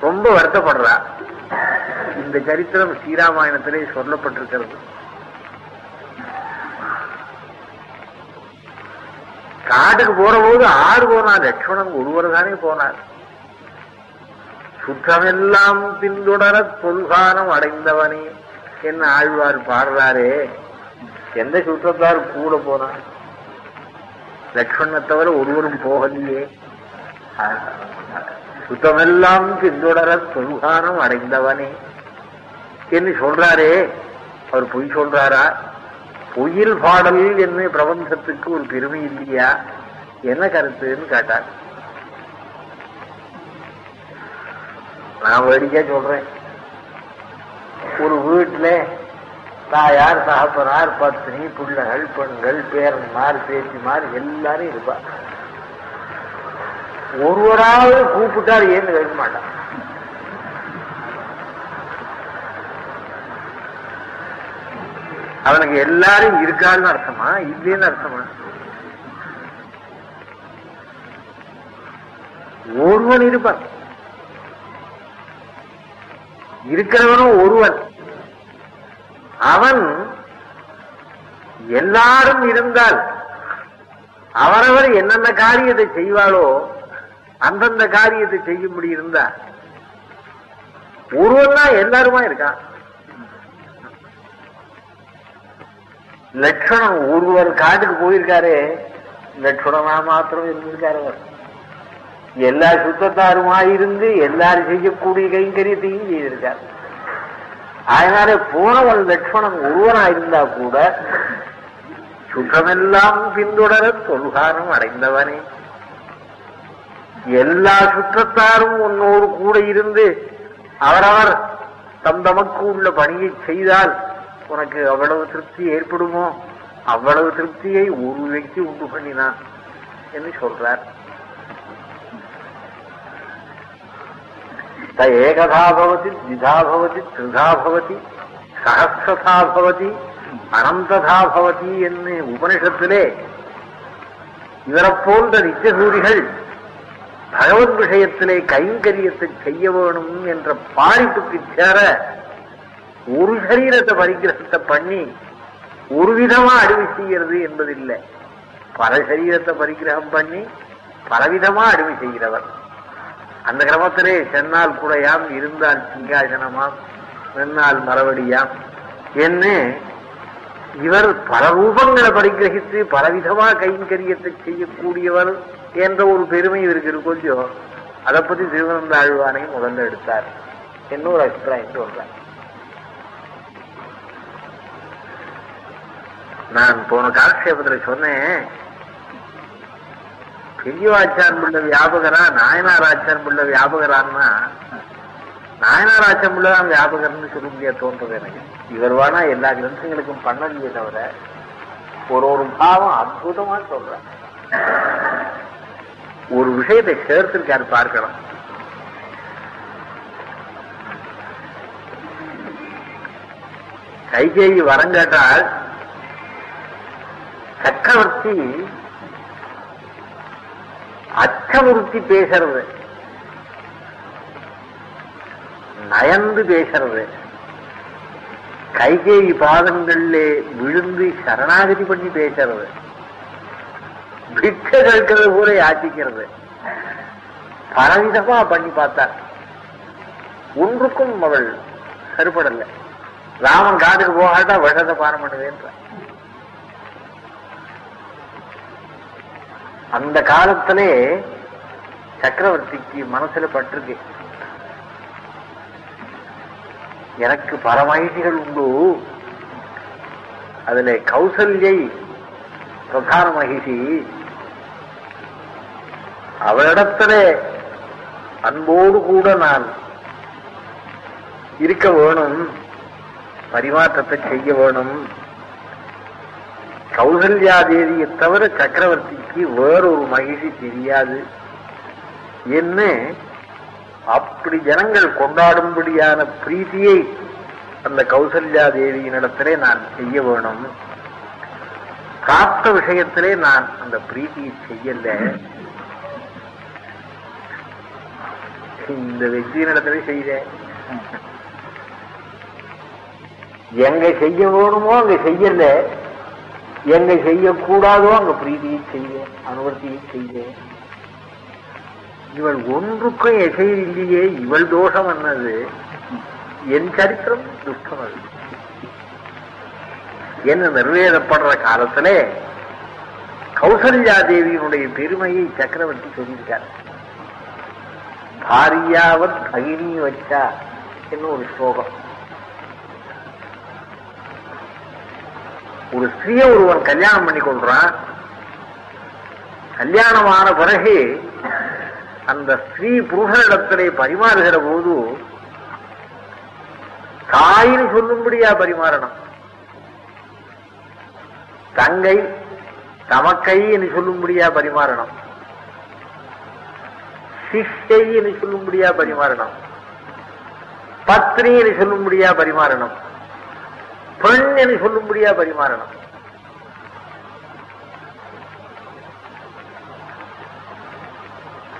ரொம்ப வருத்தப்படுறா. இந்த சரித்திரம் ஸ்ரீராமாயணத்திலே சொல்லப்பட்டிருக்கிறது. காட்டுக்கு போற போது ஆறு போனார் லட்சுமணன் ஒருவர் தானே போனார். சுத்தமெல்லாம் பின்தொடர தொல்கானம் அடைந்தவனே என்ன ஆழ்வார் பாடுறாரே. எந்த சுத்தத்தார் கூட போனார்? லட்சுமணத்தவரை ஒருவரும் போகலையே சுத்தமெல்லாம் பின்தொடர தொல்கானம் அடைந்தவனே. என்று சொல்றாரே அவர் பொய் சொல்றாரா? பொய்யில் பாடல் என்ன பிரபஞ்சத்துக்கு ஒரு பெருமை இல்லையா? என்ன கருத்துன்னு கேட்டார். நான் வேடிக்கை சொல்றேன். ஒரு வீட்டுல தாயார் தகப்பனார் பத்னி பிள்ளைகள் பெண்கள் பேரன்மார் பேத்திமார் எல்லாரும் இருப்பா. ஒருவராவது கூப்பிட்டார் ஏன்னு கேட்க மாட்டான் அவனுக்கு எல்லாரும் இருக்காருன்னு அர்த்தமா? இல்லைன்னு அர்த்தமா? ஒருவன் இருப்பான். இருக்கிறவனும் ஒருவன். அவன் எல்லாரும் இருந்தால் அவரவர் என்னென்ன காரியத்தை செய்வாளோ அந்தந்த காரியத்தை செய்யும்படி இருந்தா ஒருவன்னா எல்லாருமா இருக்கான் லட்சணம் ஒருவர் காட்டுக்கு போயிருக்காரு லட்சணமா மாத்திரம் இருந்திருக்காரு அவர். எல்லா சுத்தத்தாருமா இருந்து எல்லாரும் செய்யக்கூடிய கைங்கரியத்தையும் செய்திருக்கார். அதனால போனவன் லட்சணம் ஒருவனா இருந்தா கூட சுற்றமெல்லாம் பின்தொடர தொல்காரம் அடைந்தவனே. எல்லா சுற்றத்தாரும் ஒன்னோடு கூட இருந்து அவரவர் தம் தமக்கு உள்ள பணியை செய்தால் உனக்கு அவ்வளவு திருப்தி ஏற்படுமோ? அவ்வளவு திருப்தியை ஒரு വ്യക്തി உண்டு பண்ணினான் என்று சொல்றார். ஏகதா பவதி திதா பவதி திரிதா பவதி சகசிரதா பவதி அனந்ததா பவதி என்று உபனிஷத்திலே இவரை போன்ற நித்தியசூரிகள் பகவத் விஷயத்திலே கைங்கரியத்தை செய்ய வேணும் என்ற பாரிப்புக்கு சேர ஒரு சரீரத்தை பரிகிரகத்தை பண்ணி ஒரு விதமா அடிமை செய்கிறது என்பதில்லை. பல சரீரத்தை பரிகிரகம் பண்ணி பலவிதமா அடிமை செய்கிறவர். அந்த கிரமத்திலே சென்னால் குடையாம் இருந்தால் சிங்காசனமாம் நின்னால் மரவடியாம் என்று இவர் பல ரூபங்களை பரிகிரகித்து பலவிதமா கைங்கரியத்தை செய்யக்கூடியவர். என்ற ஒரு பெருமை இவருக்கு இருக்கு அதை பத்தி திருவனந்த ஆழ்வானை முதல்ல எடுத்தார். இன்னொரு அபிப்பிராயம் சொல்றார் நான் போன காலக்ஷேபத்தில் சொன்னேன் பெரியவாச்சான் உள்ள வியாபகரா நாயனார் ஆச்சான் பிள்ள வியாபகரான்னா நாயனார் ஆச்சான் பிள்ளை தான் வியாபகர்னு சொல்ல முடியாது தோன்றது எனக்கு. இவர் வேணா எல்லா கிரந்தங்களுக்கும் பண்ணலையே தவிர ஒரு ஒரு பாவம் அற்புதமா சொல்றேன். ஒரு விஷயத்தை சேர்த்திருக்காரு பார்க்கலாம். கைகேயி வரம் கேட்டால் சக்கரவர்த்தி அச்சமுறுத்தி பேசுறது நயந்து பேசுறது கைகேயி பாதங்களிலே விழுந்து சரணாகதி பண்ணி பேசுறது. பிச்சை கேட்கறது கூட யாச்சிக்கிறது பலவிதமா பண்ணி பார்த்தார் ஒன்றுக்கும் அவள் கருப்படல ராமன் காட்டுக்கு போகாட்டா விஷத்தை பானம் பண்ணுவேன்ற. அந்த காலத்திலே சக்கரவர்த்திக்கு மனசுல பட்டிருக்கு. எனக்கு பல உண்டு. அதுல கௌசல்யை பிரதான மகிழ்ச்சி அவரிடத்திலே அன்போடு கூட நான் இருக்க வேணும் பரிமாற்றத்தை செய்ய வேணும். கௌசல்யா தேவியை தவிர சக்கரவர்த்திக்கு வேறொரு மகிழ்ச்சி தெரியாது. என்ன? அப்படி ஜனங்கள் கொண்டாடும்படியான பிரீத்தியை அந்த கௌசல்யா தேவியினிடத்திலே நான் செய்ய வேணும். காத்த விஷயத்திலே நான் அந்த பிரீத்தியை செய்யல. இந்த வெற்றியினிடத்திலே செய்தேன் எங்க செய்ய வேணுமோ அங்க செய்யல எங்க செய்யக்கூடாதோ அங்க பிரீதியை செய்தேன் அனுவர்த்தியை செய்தேன் இவள் ஒன்றுக்கும் எசையில் இல்லையே இவள் தோஷம் என்னது? என் சரித்திரம் துஷ்டம் அது. என்ன நிறைவேறப்படுற காலத்திலே கௌசல்யா தேவியினுடைய பெருமையை சக்கரவர்த்தி சொல்லியிருக்காரு. பாரியாவத் பகினி வச்சா என்ன ஒரு ஸ்லோகம் ஒரு ஸ்திரீய ஒருவன் கல்யாணம் பண்ணி கொள்றான். கல்யாணமான பிறகு அந்த ஸ்திரீ புருஷனிடத்திலே பரிமாறுகிற போது தாயின்னு சொல்லும்படியா பரிமாறணும்? தங்கை தமக்கை என்று சொல்லும்படியா பரிமாறணும்? சிஷ்டைன்னு என்று சொல்லும்படியா பரிமாறணும்? பத்னின்னு சொல்லும்படியா பரிமாறணும்? பெண் என்று சொல்லும்படியா பரிமாறணும்?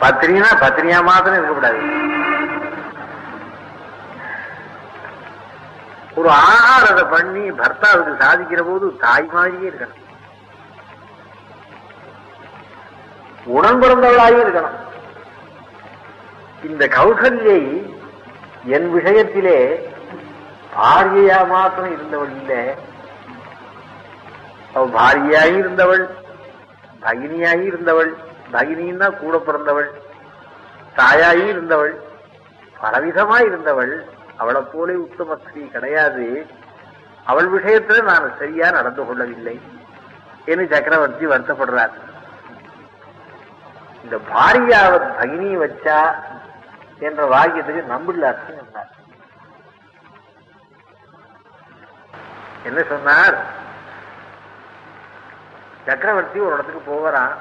பத்திரினா பத்திரியா மாத்திரம் இருக்கக்கூடாது. ஒரு ஆகாரத்தை பண்ணி பர்த்தாவுக்கு சாதிக்கிற போது தாய் மாதிரியே இருக்கணும். உடன்பிறந்தவளாகவே இருக்கணும். இந்த கௌசல்யை என் விஷயத்திலே பாரியா மாத்திரம் இருந்தவள் இல்லை. அவ பாரியாகி இருந்தவள் பகினியாகி இருந்தவள் பகினின்னா கூட பிறந்தவள் தாயாயி இருந்தவள் பலவிதமாய் இருந்தவள். அவளை போல உத்தம ஸ்ரீ கிடையாது. அவள் விஷயத்துல நான் சரியா நடந்து கொள்ளவில்லை என்று சக்கரவர்த்தி வருத்தப்படுறார். இந்த பாரியாவத் பகினி வச்சா என்ற வாக்கியத்துக்கு நம்பிள்ள அர்த்தம் என்ன? என்ன சொன்னார்? சக்கரவர்த்தி ஒரு இடத்துக்கு போகிறான்.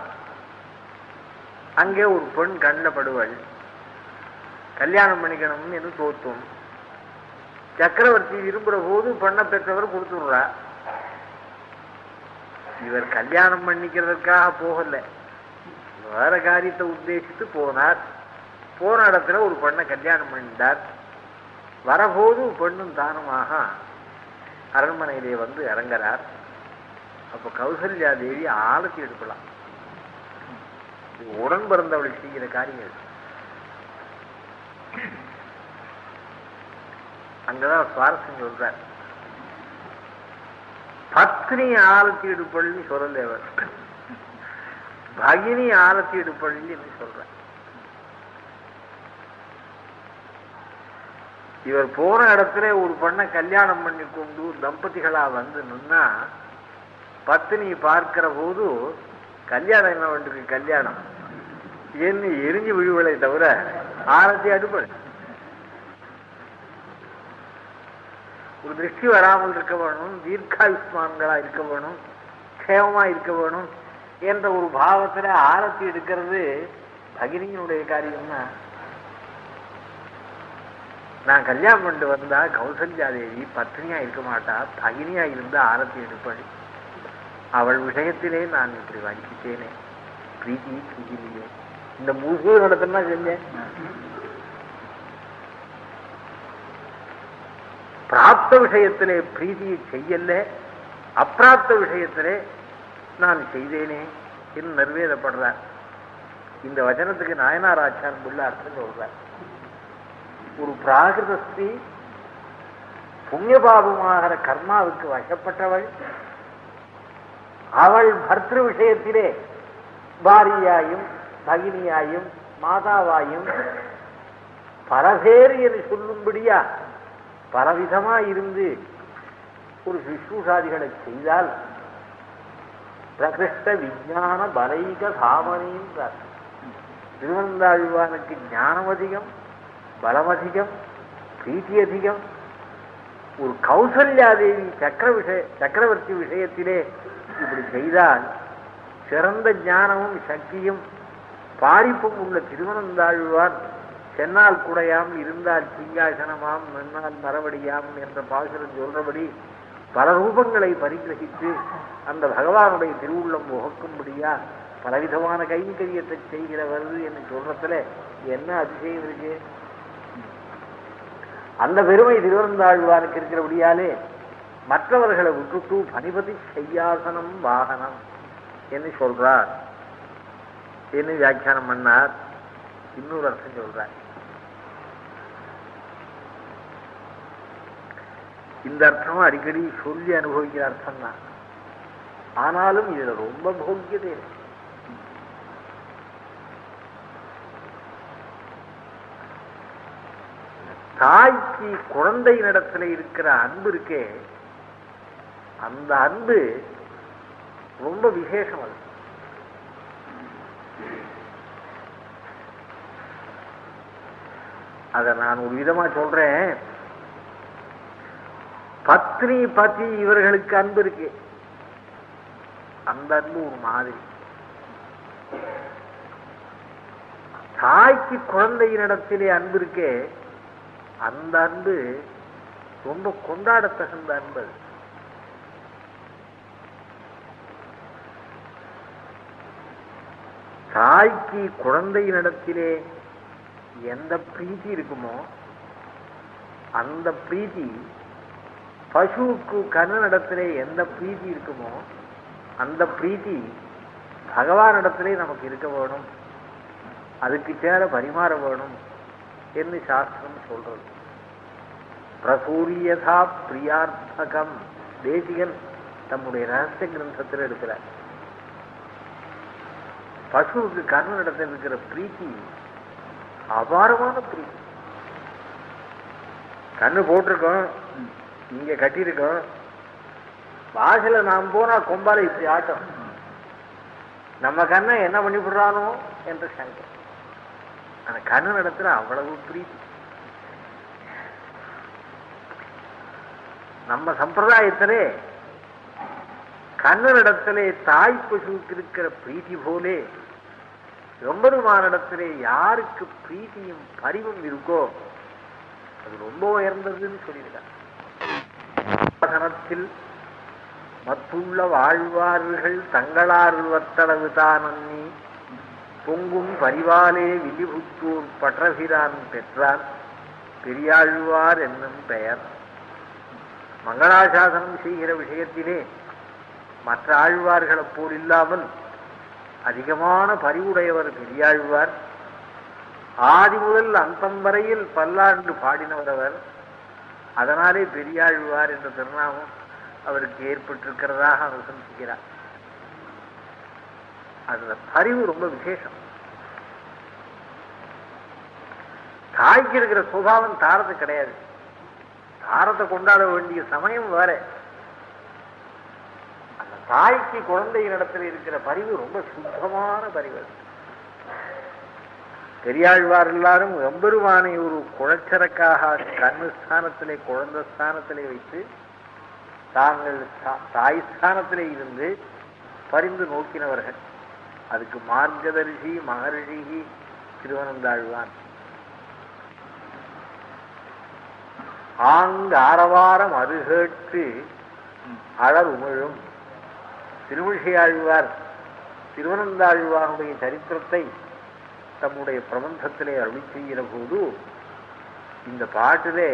அங்கே ஒரு பெண் கண்ணில் கல்யாணம் பண்ணிக்கணும் என்று தோத்தும். சக்கரவர்த்தி விரும்புற போது பெண்ணை பெற்றவர் கொடுத்துடுறா. இவர் கல்யாணம் பண்ணிக்கிறதுக்காக போகல. வேற காரியத்தை உத்தேசித்து போனார். போன இடத்துல ஒரு பெண்ணை கல்யாணம் பண்ணிட்டார். வரபோது பெண்ணும் தானுமாக அரண்மனையிலே வந்து இறங்குறார். அப்ப கௌசல்யா தேவி ஆலத்தி எடுக்கலாம். உடன் பிறந்தவள் செய்கிற காரியங்கள். அங்கதான் சுவாரஸ்யம் சொல்றார். பத்னி ஆலத்தி எடுப்பள்ளி சொல்லல அவர். பகினி ஆலத்தி எடுப்பள்ளி என்று சொல்றார். இவர் போன இடத்துல ஒரு பெண்ணை கல்யாணம் பண்ணி கொண்டு தம்பதிகளா வந்து நின்னா பத்தினி பார்க்கிற போது கல்யாணம் என்ன வேண்டுக்கு கல்யாணம்? என்ன எரிஞ்சு விழுவலை தவிர ஆரத்தி அடுப்பல் ஒரு திருஷ்டி வராமல் இருக்க வேணும் தீர்க்காயுஷ்மான்களா இருக்க வேணும் க்ஷேமமா இருக்க வேணும் என்ற ஒரு பாவத்துல ஆரத்தி எடுக்கிறது பகிரியினுடைய காரியம்னா நான் கல்யாணம் பண்ணிட்டு வந்தா கௌசல்யா தேவி பத்னியா இருக்க மாட்டா பகினியா இருந்து ஆரத்தி எடுப்பாள் அவள் விஷயத்திலே நான் இப்படி வஞ்சித்தேனே பிரீத்தி பிரீதியிலே இந்த முழு நடத்தினா செஞ்சேன் பிராப்த விஷயத்திலே பிரீதியை செய்யல அப்பிராப்த விஷயத்திலே நான் செய்தேனே என்று நிர்வேதப்படுறார். இந்த வச்சனத்துக்கு நாயனார் ஆச்சான் உள்ள அர்த்தம் சொல்றார். ஒரு பிராகிருத ஸ்திரீ புண்ணியபாபமாகிற கர்மாவுக்கு வசப்பட்டவள். அவள் பர்திரு விஷயத்திலே பாரியாயும் பகினியாயும் மாதாவாயும் பரபேர் என்று சொல்லும்படியா பலவிதமா இருந்து ஒரு சுஷ்ரூஷாதிகளை செய்தால் பிரகிருஷ்ட விஞ்ஞான பலைக சாமனின்றார் திருவந்தாழ்வானுக்கு ஞானம் அதிகம் பலம் அதிகம் பிரீத்தி அதிகம் ஒரு கௌசல்யாதேவி சக்கர விஷய சக்கரவர்த்தி விஷயத்திலே இப்படி செய்தால் சிறந்த ஞானமும் சக்தியும் பாரிப்பும் உள்ள திருவனந்தாழ்வான் சென்னால் குடையாம் இருந்தால் சிங்காசனமாம் நன்னால் மரபடியாம் என்ற பாசுரம் சொல்றபடி பல ரூபங்களை பரிகிரகித்து அந்த பகவானுடைய திருவுள்ளம் உகக்கும்படியா பலவிதமான கைங்கரியத்தை செய்கிறவர் என்று சொல்றதுல என்ன அதிசயம் இருக்கு? அந்த பெருமை திருவனந்தாழ்வானுக்கு இருக்கிறபடியாலே மற்றவர்களை விட்டுட்டு பனிபதி செய்யாசனம் வாகனம் என்று சொல்றார். என்று வியாக்கியானம் பண்ணார்? இன்னொரு அர்த்தம் சொல்றார். இந்த அர்த்தம் அடிக்கடி சொல்லி அனுபவிக்கிற அர்த்தம் தான் ஆனாலும் இதுல ரொம்ப போக்கியதே இருக்கு. தாய்க்கு குழந்தையினிடத்துல இருக்கிற அன்பு இருக்கே அந்த அன்பு ரொம்ப விசேஷம் அது. அத நான் ஒரு விதமா சொல்றேன். பத்னி பதி இவர்களுக்கு அன்பு இருக்கு. அந்த அன்பு ஒரு மாதிரி. தாய்க்கு குழந்தையினிடத்திலே அன்பு இருக்கே அந்த அன்பு ரொம்ப கொண்டாடத்தகுந்த அன்பு அது. தாய்க்கு குழந்தையினிடத்திலே எந்த பிரீத்தி இருக்குமோ அந்த பிரீத்தி பசுவுக்கு கண்ணனிடத்திலே எந்த பிரீத்தி இருக்குமோ அந்த பிரீத்தி பகவானிடத்திலே நமக்கு இருக்க வேணும் அதுக்கு சேர பரிமாற வேணும் என்று சாஸ்திரம் சொல்றது. பிரசூரியதா பிரியார்த்தகம் தேசிகன் தம்முடைய ரகசிய கிரந்தத்தில் எடுக்கிறார் பசுவுக்கு கர்ணனிடத்தில் இருக்கிற பிரீத்தி அபாரமான பிரீத்தி கண்ணு போட்டிருக்கோம் இங்க கட்டியிருக்கோம் வாசல நாம் போனா கொம்பால இப்படி ஆட்டம் நம்ம கண்ணை என்ன பண்ணி விடுறானோ என்று சங்கை அந்த கண்ணன் இடத்துல அவ்வளவு பிரீத்தி. நம்ம சம்பிரதாயத்திலே கண்ணனிடத்திலே தாய் பசுவுக்கு இருக்கிற பிரீத்தி போலே எம்பெருமானிடத்திலே யாருக்கு பிரீத்தியும் பரிவும் இருக்கோ அது ரொம்ப உயர்ந்ததுன்னு சொல்லியிருக்காங்க மத்துள்ள வாழ்வார்கள் தங்களார்வத்தளவு தானன்னி. பொங்கும் பரிவாலே வில்லிபுத்தூர் பற்றபிரான் பெற்றான். பெரியாழ்வார் என்னும் பெயர். மங்களாசாசனம் செய்கிற விஷயத்திலே மற்ற ஆழ்வார்களைப் போல் இல்லாமல் அதிகமான பரிவுடையவர் பெரியாழ்வார். ஆதி முதல் அந்தம் வரையில் பல்லாண்டு பாடினவர் அவர் அதனாலே பெரியாழ்வார் என்ற திருநாமம் அவருக்கு ஏற்பட்டிருக்கிறதாக அனுசரிக்கிறார் அந்த பரிவு ரொம்ப விசேஷம். தாய்க்கு இருக்கிற சுபாவம் தாரத்து கிடையாது. தாரத்தை கொண்டாட வேண்டிய சமயம் வேற. அந்த தாய்க்கு குழந்தை இடத்துல இருக்கிற பரிவு ரொம்ப சுத்தமான பரிவு பெரியாழ்வார் எல்லாரும் எம்பெருமானை ஒரு குழச்சரக்காக கர்மஸ்தானத்திலே குழந்தை ஸ்தானத்திலே வைத்து தாங்கள் தாய் ஸ்தானத்திலே இருந்து பரிந்து நோக்கினவர்கள். அதுக்கு மார்கதரிசி மகரிஷி திருவனந்தாழ்வான் ஆங்கு ஆரவாரம் அருகேட்டு அழர் உமிழும். திருமிழிசையாழ்வார் திருவனந்தாழ்வானுடைய சரித்திரத்தை தம்முடைய பிரபந்தத்திலே அருளி செய்கிற போது இந்த பாட்டிலே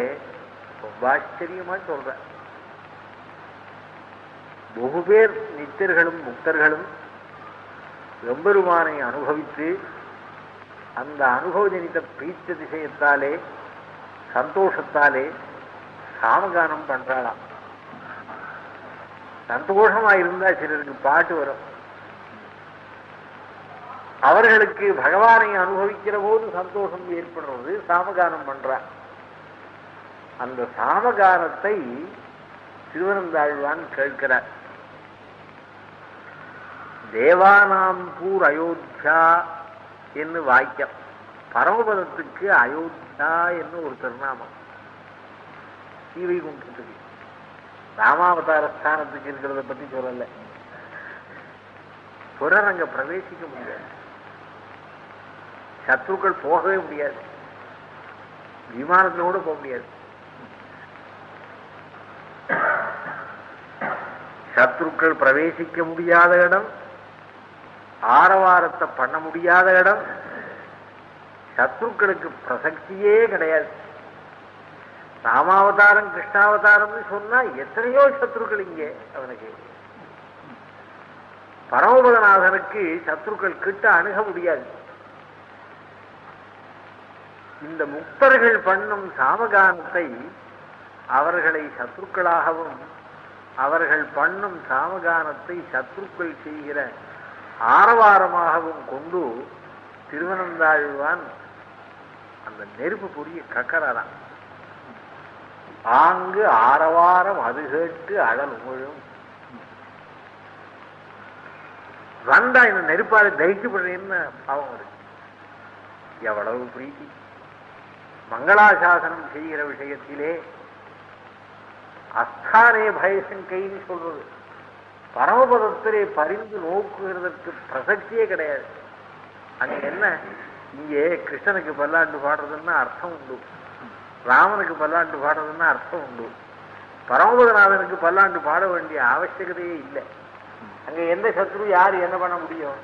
ரொம்ப ஆச்சரியமாக சொல்ற பகு பேர் நித்தர்களும் முக்தர்களும் எம்பெருமானை அனுபவித்து அந்த அனுபவ ஜனித்த பிரீத்த திசையத்தாலே சந்தோஷத்தாலே சாமகானம் பண்றாளாம். சந்தோஷமா இருந்தா சிலருக்கு பாட்டு வரும். அவர்களுக்கு பகவானை அனுபவிக்கிற போது சந்தோஷம் ஏற்படுறது சாமகானம் பண்றா. அந்த சாமகானத்தை திருவனந்தாழ்வான் கேட்கிறார். தேவானாம் பூர் அயோத்தியா என்று வாக்கியம். பரமபதத்துக்கு அயோத்தியா என்று ஒரு திருநாமம். ஸ்ரீவைகுண்டத்துக்கு. ராமாவதார ஸ்தானத்துக்கு இருக்கிறத பத்தி சொல்லல. புறர் அங்க பிரவேசிக்க முடியாது. சத்ருக்கள் போகவே முடியாது. விமானத்துல போக முடியாது. சத்ருக்கள் பிரவேசிக்க முடியாத இடம் ஆரவாரத்தை பண்ண முடியாத இடம். சத்ருக்களுக்கு பிரசக்தியே கிடையாது. ராமாவதாரம் கிருஷ்ணாவதாரம்னு சொன்னா எத்தனையோ சத்ருக்கள் இங்கே அவனுக்கு. பரமபதநாதனுக்கு சத்ருக்கள் கிட்ட அணுக முடியாது. இந்த முக்தர்கள் பண்ணும் சாமகானத்தை அவர்களை சத்ருக்களாகவும் அவர்கள் பண்ணும் சாமகானத்தை சத்ருக்கள் செய்கிற ஆரவாரமாகவும் கொண்டு திருவனந்தாழ்வான் அந்த நெருப்பு பொரிய கக்கறாராம். ஆங்கு ஆரவாரம் அது கேட்டு அழல் உமிழும். வந்தா இந்த நெருப்பால தகிக்கப்படுறேன்னு பாவம் இருக்கு. எவ்வளவு பிரீத்தி. மங்களாசாசனம் செய்கிற விஷயத்திலே அஸ்தானே பயசங்கைன்னு சொல்றது. பரமபதத்திலே பரிந்து நோக்குகிறதற்கு பிரசக்தியே கிடையாது. அங்க என்ன? இங்கே கிருஷ்ணனுக்கு பல்லாண்டு பாடுறதுன்னா அர்த்தம் உண்டு. ராமனுக்கு பல்லாண்டு பாடுறதுன்னா அர்த்தம் உண்டு. பரமபதநாதனுக்கு பல்லாண்டு பாட வேண்டிய அவசியகதையே இல்லை. அங்க எந்த சத்ரு யார் என்ன பண்ண முடியும்?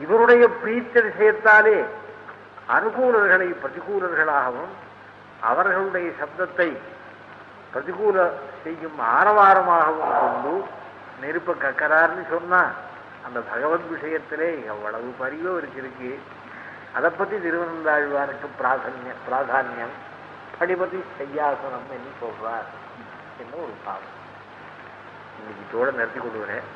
இவருடைய பிரீத்த விஷயத்தாலே அனுகூலர்களை பிரதிகூலர்களாகவும் அவர்களுடைய சப்தத்தை பிரதிகூல செய்யும் ஆரவாரமாகவும் கொண்டு நெருப்ப கக்கறார்னு சொன்னா அந்த பகவத் விஷயத்திலே எவ்வளவு பரிவோ இருக்கு அதை பத்தி திருவனந்தாழ்வாருக்கு பிராதான்ய பிராதான்யம் படிபதி செய்யாசனம் என்று சொல்றார். என்ன ஒரு பாவம் இன்னைக்கு தோட நிறுத்தி கொள்கிறேன்